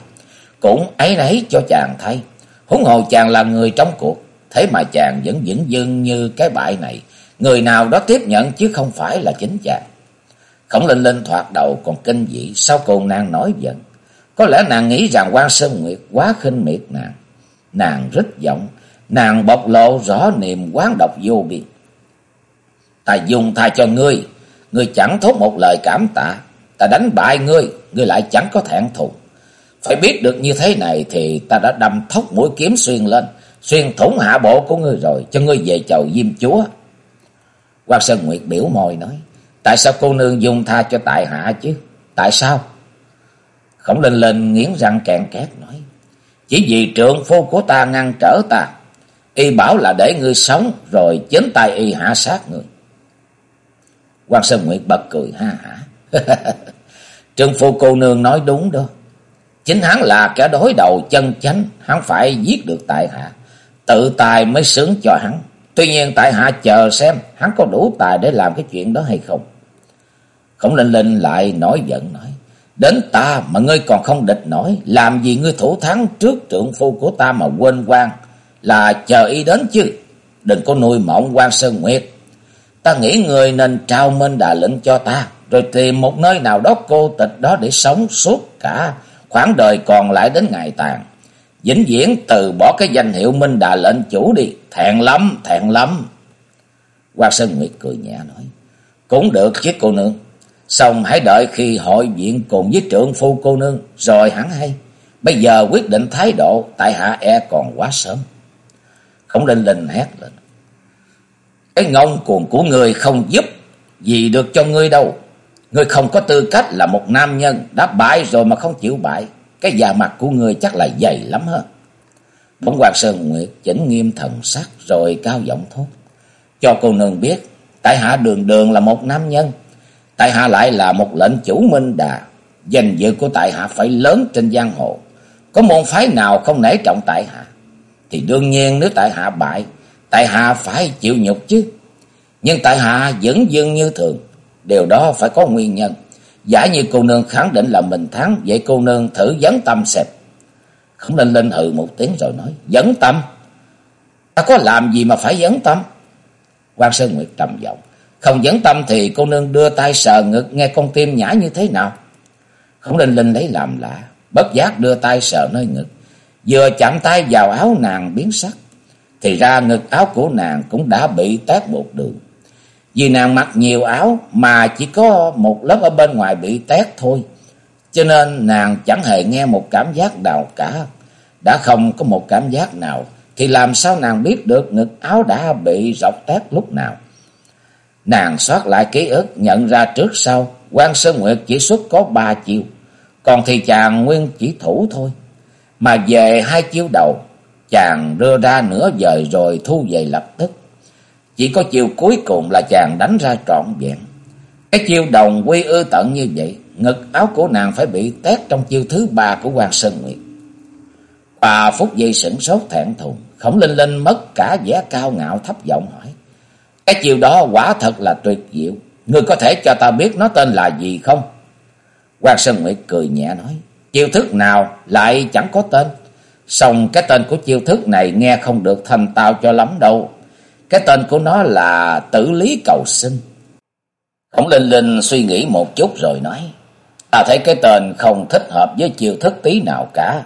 cũng ấy nấy cho chàng thấy Huống hồ chàng là người trong cuộc, thế mà chàng vẫn vững dưng như cái bại này. Người nào đó tiếp nhận chứ không phải là chính chàng. Khổng Linh Linh thoạt đầu còn kinh dị, sau cùng nàng nói giận. Có lẽ nàng nghĩ rằng quan Sơn Nguyệt quá khinh miệt nàng. Nàng rít giọng, nàng bộc lộ rõ niềm quán độc vô biên. Ta dùng tha cho ngươi, ngươi chẳng thốt một lời cảm tạ. Ta đánh bại ngươi, ngươi lại chẳng có thẹn thù. Phải biết được như thế này thì ta đã đâm thốc mũi kiếm xuyên lên, xuyên thủng hạ bộ của ngươi rồi, cho ngươi về chầu diêm chúa. Quan Sơn Nguyệt biểu môi nói, tại sao cô nương dùng tha cho tại hạ chứ? Tại sao? Khổng Linh Linh nghiến răng kẹn két nói. Chỉ vì trượng phu của ta ngăn trở ta. Y bảo là để ngươi sống rồi chính tay y hạ sát ngươi. quan Sơn Nguyệt bật cười, ha hả. trượng phu cô nương nói đúng đó. Chính hắn là kẻ đối đầu chân chánh. Hắn phải giết được tại hạ. Tự tài mới sướng cho hắn. Tuy nhiên tại hạ chờ xem hắn có đủ tài để làm cái chuyện đó hay không. Khổng Linh Linh lại nói giận nói. Đến ta mà ngươi còn không địch nổi, làm gì ngươi thủ thắng trước trượng phu của ta mà quên quan, là chờ y đến chứ. Đừng có nuôi mộng quan Sơn Nguyệt. Ta nghĩ người nên trao minh đà lệnh cho ta, rồi tìm một nơi nào đó cô tịch đó để sống suốt cả khoảng đời còn lại đến ngày tàn. Vĩnh viễn từ bỏ cái danh hiệu minh đà lệnh chủ đi, thẹn lắm, thẹn lắm. Quan Sơn Nguyệt cười nhẹ nói, cũng được chứ cô nương. Xong hãy đợi khi hội viện cùng với trượng phu cô nương, rồi hẳn hay. Bây giờ quyết định thái độ, tại hạ e còn quá sớm. Khổng Linh Linh hét lên. Cái ngông cuồng của người không giúp gì được cho ngươi đâu. Ngươi không có tư cách là một nam nhân, đã bại rồi mà không chịu bại. Cái già mặt của ngươi chắc là dày lắm hơn. Bỗng Hoàng Sơn Nguyệt chỉnh nghiêm thần sắc rồi cao giọng thốt. Cho cô nương biết, tại hạ đường đường là một nam nhân. Tại hạ lại là một lệnh chủ minh đà. Danh dự của tại hạ phải lớn trên giang hồ. Có môn phái nào không nể trọng tại hạ. Thì đương nhiên nếu tại hạ bại, tại hạ phải chịu nhục chứ. Nhưng tại hạ vẫn dương như thường. Điều đó phải có nguyên nhân. Giả như cô nương khẳng định là mình thắng, vậy cô nương thử dấn tâm xem. không nên lên hừ một tiếng rồi nói, dấn tâm? Ta có làm gì mà phải dấn tâm? quan Sơn Nguyệt trầm giọng, không dấn tâm thì cô nương đưa tay sờ ngực nghe con tim nhả như thế nào? Khổng Linh Linh lấy làm lạ, bất giác đưa tay sờ nơi ngực, vừa chạm tay vào áo nàng biến sắc, thì ra ngực áo của nàng cũng đã bị tét bột đường. Vì nàng mặc nhiều áo mà chỉ có một lớp ở bên ngoài bị tét thôi. Cho nên nàng chẳng hề nghe một cảm giác nào cả. Đã không có một cảm giác nào thì làm sao nàng biết được ngực áo đã bị rọc tét lúc nào. Nàng soát lại ký ức nhận ra trước sau quan Sơn Nguyệt chỉ xuất có ba chiêu. Còn thì chàng nguyên chỉ thủ thôi. Mà về hai chiêu đầu chàng đưa ra nửa giờ rồi thu về lập tức. Chỉ có chiêu cuối cùng là chàng đánh ra trọn vẹn. Cái chiêu đồng quy ư tận như vậy, ngực áo của nàng phải bị tét trong chiêu thứ ba của quan Sơn Nguyệt. Bà Phúc Di sửng sốt thẹn thùng, khổng linh linh mất cả vẻ cao ngạo thấp giọng hỏi. Cái chiêu đó quả thật là tuyệt diệu, ngươi có thể cho ta biết nó tên là gì không? quan Sơn Nguyệt cười nhẹ nói, chiêu thức nào lại chẳng có tên. Xong cái tên của chiêu thức này nghe không được thành tao cho lắm đâu. Cái tên của nó là tử lý cầu sinh. Khổng Linh Linh suy nghĩ một chút rồi nói. Ta thấy cái tên không thích hợp với chiêu thức tí nào cả.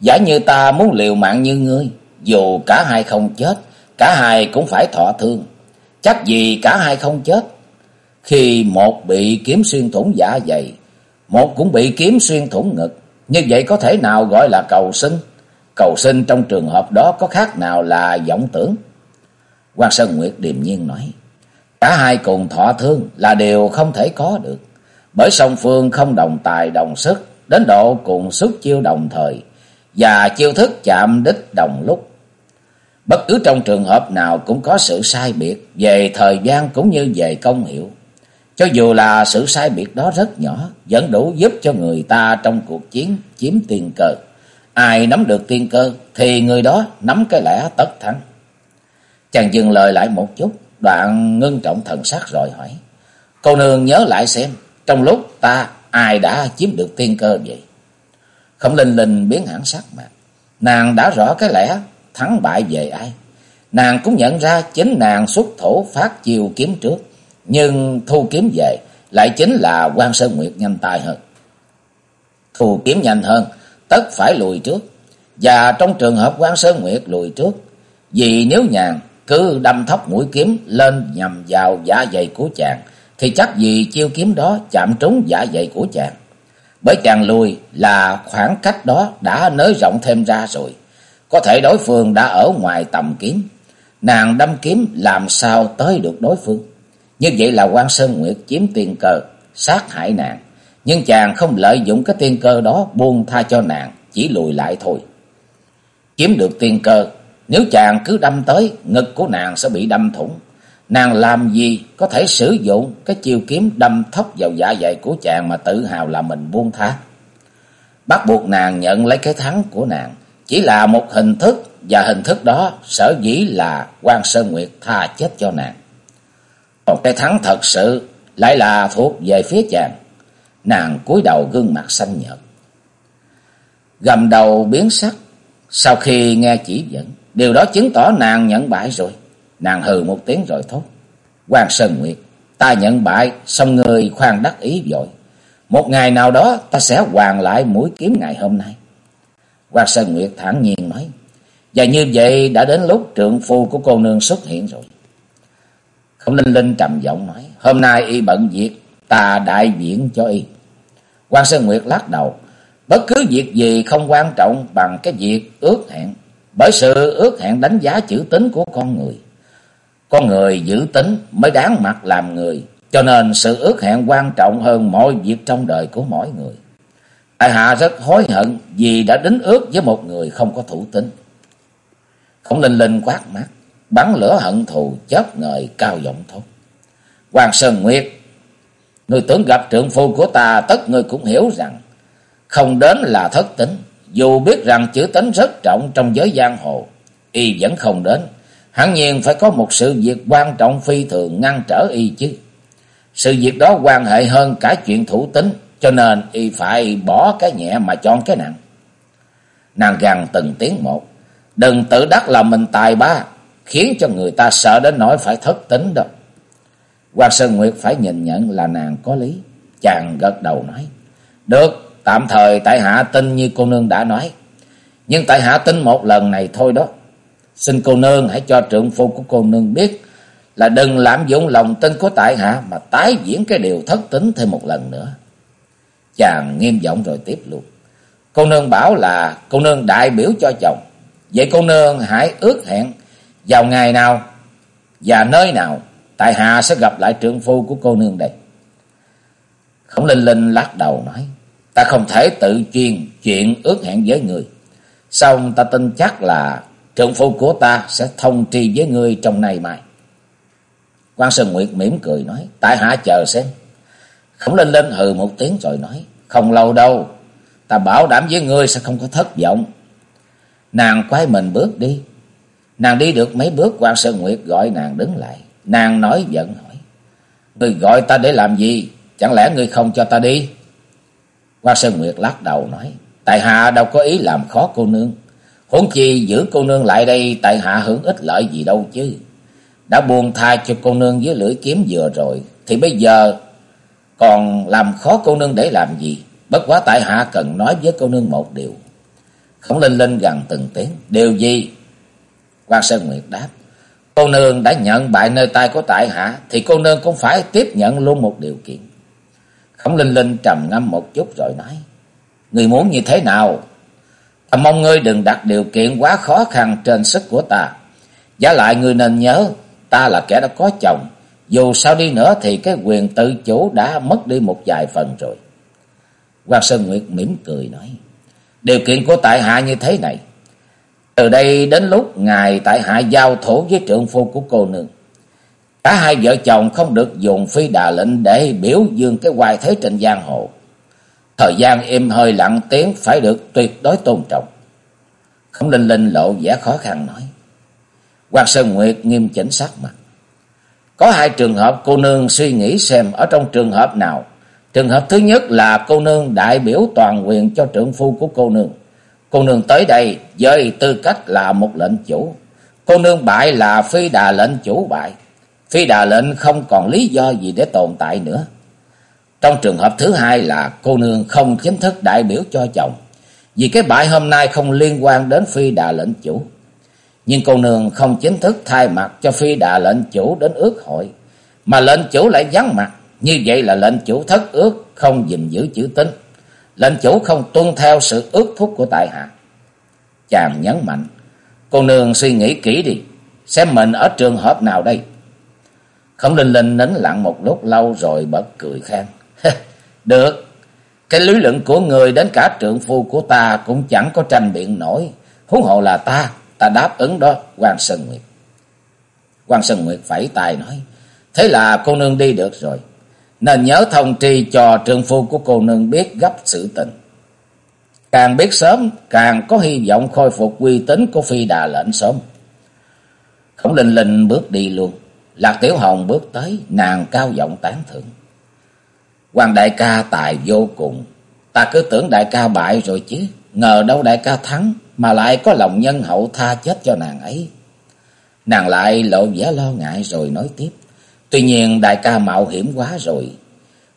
Giả như ta muốn liều mạng như ngươi. Dù cả hai không chết. Cả hai cũng phải thọ thương. Chắc gì cả hai không chết. Khi một bị kiếm xuyên thủng dạ dày. Một cũng bị kiếm xuyên thủng ngực. Như vậy có thể nào gọi là cầu sinh? Cầu sinh trong trường hợp đó có khác nào là vọng tưởng? quan Sơn Nguyệt điềm nhiên nói. Cả hai cùng thọ thương là điều không thể có được. Bởi song phương không đồng tài đồng sức, đến độ cùng sức chiêu đồng thời, và chiêu thức chạm đích đồng lúc. Bất cứ trong trường hợp nào cũng có sự sai biệt về thời gian cũng như về công hiệu. Cho dù là sự sai biệt đó rất nhỏ, vẫn đủ giúp cho người ta trong cuộc chiến chiếm tiền cơ. Ai nắm được tiên cơ thì người đó nắm cái lẽ tất thắng. Chàng dừng lời lại một chút, đoạn ngưng trọng thần sắc rồi hỏi. Cô nương nhớ lại xem, trong lúc ta ai đã chiếm được tiên cơ vậy? Không linh linh biến hẳn sắc mặt. Nàng đã rõ cái lẽ thắng bại về ai. Nàng cũng nhận ra chính nàng xuất thủ phát chiều kiếm trước. Nhưng thu kiếm về lại chính là quan Sơn Nguyệt nhanh tay hơn. Thu kiếm nhanh hơn, tất phải lùi trước. Và trong trường hợp quan Sơn Nguyệt lùi trước, vì nếu nhàn cứ đâm thóc mũi kiếm lên nhằm vào dạ dày của chàng, thì chắc gì chiêu kiếm đó chạm trúng dạ dày của chàng. Bởi chàng lùi là khoảng cách đó đã nới rộng thêm ra rồi. Có thể đối phương đã ở ngoài tầm kiếm. Nàng đâm kiếm làm sao tới được đối phương. Như vậy là quan Sơn Nguyệt chiếm tiền cơ, sát hại nàng. Nhưng chàng không lợi dụng cái tiên cơ đó buông tha cho nàng, chỉ lùi lại thôi. Kiếm được tiên cơ nếu chàng cứ đâm tới, ngực của nàng sẽ bị đâm thủng. Nàng làm gì có thể sử dụng cái chiêu kiếm đâm thóc vào dạ dày của chàng mà tự hào là mình buông tha. Bắt buộc nàng nhận lấy cái thắng của nàng. Chỉ là một hình thức và hình thức đó sở dĩ là quan Sơn Nguyệt tha chết cho nàng. Còn cái thắng thật sự lại là thuộc về phía chàng. Nàng cúi đầu gương mặt xanh nhợt. Gầm đầu biến sắc sau khi nghe chỉ dẫn. Điều đó chứng tỏ nàng nhận bại rồi. Nàng hừ một tiếng rồi thốt. Quan Sơn Nguyệt, ta nhận bại, xong người khoan đắc ý vội. Một ngày nào đó ta sẽ hoàn lại mũi kiếm ngày hôm nay. Quan Sơn Nguyệt thản nhiên nói. Và như vậy đã đến lúc trượng phu của cô nương xuất hiện rồi. Không Linh Linh trầm giọng nói. Hôm nay y bận việc, ta đại diện cho y. Quan Sơn Nguyệt lắc đầu. Bất cứ việc gì không quan trọng bằng cái việc ước hẹn. Bởi sự ước hẹn đánh giá chữ tính của con người. Con người giữ tính mới đáng mặt làm người. Cho nên sự ước hẹn quan trọng hơn mọi việc trong đời của mỗi người. Tại hạ rất hối hận vì đã đính ước với một người không có thủ tính. Khổng linh linh quát mắt, bắn lửa hận thù chớp ngời cao giọng thốt. Hoàng Sơn Nguyệt, người tưởng gặp trượng phu của ta tất người cũng hiểu rằng không đến là thất tính. Dù biết rằng chữ tính rất trọng trong giới giang hồ, y vẫn không đến. Hẳn nhiên phải có một sự việc quan trọng phi thường ngăn trở y chứ. Sự việc đó quan hệ hơn cả chuyện thủ tính, cho nên y phải bỏ cái nhẹ mà chọn cái nặng. Nàng gằn từng tiếng một, đừng tự đắc là mình tài ba, khiến cho người ta sợ đến nỗi phải thất tính đâu. Hoàng Sơn Nguyệt phải nhìn nhận là nàng có lý. Chàng gật đầu nói, được, tạm thời tại hạ tin như cô nương đã nói. Nhưng tại hạ tin một lần này thôi đó. Xin cô nương hãy cho trượng phu của cô nương biết là đừng lạm dụng lòng tin của tại hạ mà tái diễn cái điều thất tính thêm một lần nữa. Chàng nghiêm giọng rồi tiếp luôn. Cô nương bảo là cô nương đại biểu cho chồng. Vậy cô nương hãy ước hẹn vào ngày nào và nơi nào, tại hạ sẽ gặp lại trượng phu của cô nương đây. Khổng Linh Linh lắc đầu nói. Ta không thể tự chuyên chuyện ước hẹn với người. Xong ta tin chắc là trượng phu của ta sẽ thông tri với người trong nay mai. quan Sơn Nguyệt mỉm cười nói. Tại hạ chờ xem. Khổng Linh Linh hừ một tiếng rồi nói. Không lâu đâu. Ta bảo đảm với ngươi sẽ không có thất vọng. Nàng quay mình bước đi. Nàng đi được mấy bước quan Sơn Nguyệt gọi nàng đứng lại. Nàng nói giận hỏi. Ngươi gọi ta để làm gì? Chẳng lẽ ngươi không cho ta đi? quan Sơn Nguyệt lắc đầu nói. Tại hạ đâu có ý làm khó cô nương. Huống chi giữ cô nương lại đây, tại hạ hưởng ích lợi gì đâu chứ. Đã buông tha cho cô nương với lưỡi kiếm vừa rồi. Thì bây giờ còn làm khó cô nương để làm gì? Bất quá tại hạ cần nói với cô nương một điều. Khổng Linh Linh gần từng tiếng. Điều gì? quan Sơn Nguyệt đáp. Cô nương đã nhận bại nơi tay của tại hạ. Thì cô nương cũng phải tiếp nhận luôn một điều kiện. Khổng Linh Linh trầm ngâm một chút rồi nói. Người muốn như thế nào? Ta mong ngươi đừng đặt điều kiện quá khó khăn trên sức của ta. Giá lại ngươi nên nhớ, ta là kẻ đã có chồng. Dù sao đi nữa thì cái quyền tự chủ đã mất đi một vài phần rồi. Quang Sơn Nguyệt mỉm cười nói. Điều kiện của tại hạ như thế này. Từ đây đến lúc ngài tại hạ giao thủ với trượng phu của cô nương. Cả hai vợ chồng không được dùng phi đà lệnh để biểu dương cái hoài thế trên giang hồ. Thời gian im hơi lặng tiếng phải được tuyệt đối tôn trọng. Không linh linh lộ vẻ khó khăn nói. Quang Sơn Nguyệt nghiêm chỉnh sắc mặt. Có hai trường hợp cô nương suy nghĩ xem ở trong trường hợp nào. Trường hợp thứ nhất là cô nương đại biểu toàn quyền cho trưởng phu của cô nương. Cô nương tới đây với tư cách là một lệnh chủ. Cô nương bại là phi đà lệnh chủ bại. Phi đà lệnh không còn lý do gì để tồn tại nữa. Trong trường hợp thứ hai là cô nương không chính thức đại biểu cho chồng. Vì cái bại hôm nay không liên quan đến phi đà lệnh chủ. Nhưng cô nương không chính thức thay mặt cho phi đà lệnh chủ đến ước hội. Mà lệnh chủ lại vắng mặt. Như vậy là lệnh chủ thất ước, không gìn giữ chữ tính. Lệnh chủ không tuân theo sự ước thúc của tại hạ. Chàng nhấn mạnh. Cô nương suy nghĩ kỹ đi. Xem mình ở trường hợp nào đây. Không linh linh nín lặng một lúc lâu rồi bật cười khen. Được. Cái lý luận của người đến cả trượng phu của ta cũng chẳng có tranh biện nổi. Huống hộ là ta. Ta đáp ứng đó. quan Sơn Nguyệt. quan Sơn Nguyệt phẩy tài nói. Thế là cô nương đi được rồi. Nên nhớ thông tri cho trượng phu của cô nương biết gấp sự tình. Càng biết sớm, càng có hy vọng khôi phục uy tín của phi đà lệnh sớm. Khổng linh linh bước đi luôn. Lạc Tiểu Hồng bước tới, nàng cao giọng tán thưởng. Hoàng đại ca tài vô cùng. Ta cứ tưởng đại ca bại rồi chứ. Ngờ đâu đại ca thắng, mà lại có lòng nhân hậu tha chết cho nàng ấy. Nàng lại lộ vẻ lo ngại rồi nói tiếp. Tuy nhiên đại ca mạo hiểm quá rồi.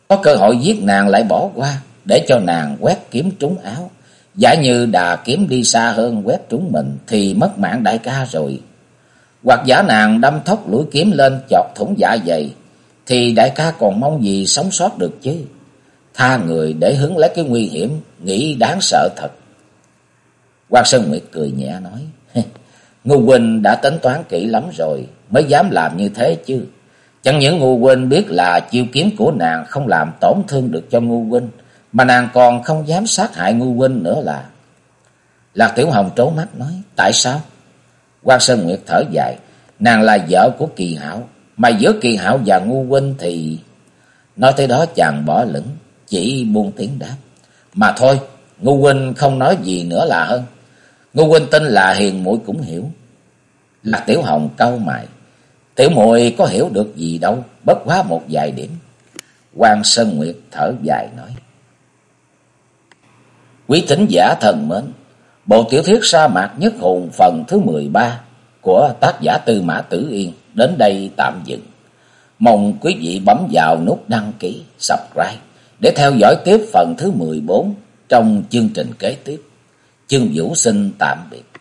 Có cơ hội giết nàng lại bỏ qua, để cho nàng quét kiếm trúng áo. Giả như đà kiếm đi xa hơn quét trúng mình, thì mất mạng đại ca rồi. Hoặc giả nàng đâm thốc lũi kiếm lên chọt thủng dạ dày, thì đại ca còn mong gì sống sót được chứ. tha người để hứng lấy cái nguy hiểm, nghĩ đáng sợ thật. Quan Sơn Nguyệt cười nhẹ nói, Ngô Quỳnh đã tính toán kỹ lắm rồi, mới dám làm như thế chứ. Chẳng những Ngô Quỳnh biết là chiêu kiếm của nàng không làm tổn thương được cho Ngô Quỳnh, mà nàng còn không dám sát hại Ngô Quỳnh nữa là. Lạc Tiểu Hồng trố mắt nói, tại sao? Quan Sơn Nguyệt thở dài, nàng là vợ của Kỳ Hảo, mà giữa Kỳ Hảo và Ngô Quỳnh thì... Nói tới đó chàng bỏ lửng, chỉ buông tiếng đáp. Mà thôi, Ngô Quỳnh không nói gì nữa là hơn. Ngô Huynh tin là hiền muội cũng hiểu. Lạc Tiểu Hồng câu mày. Tiểu muội có hiểu được gì đâu, bất quá một vài điểm. Quan Sơn Nguyệt thở dài nói. Quý thính giả thần mến, bộ tiểu thuyết sa mạc nhất hồn phần thứ 13 của tác giả Tư Mã Tử Yên đến đây tạm dừng. Mong quý vị bấm vào nút đăng ký, subscribe để theo dõi tiếp phần thứ 14 trong chương trình kế tiếp. Chương Vũ sinh tạm biệt.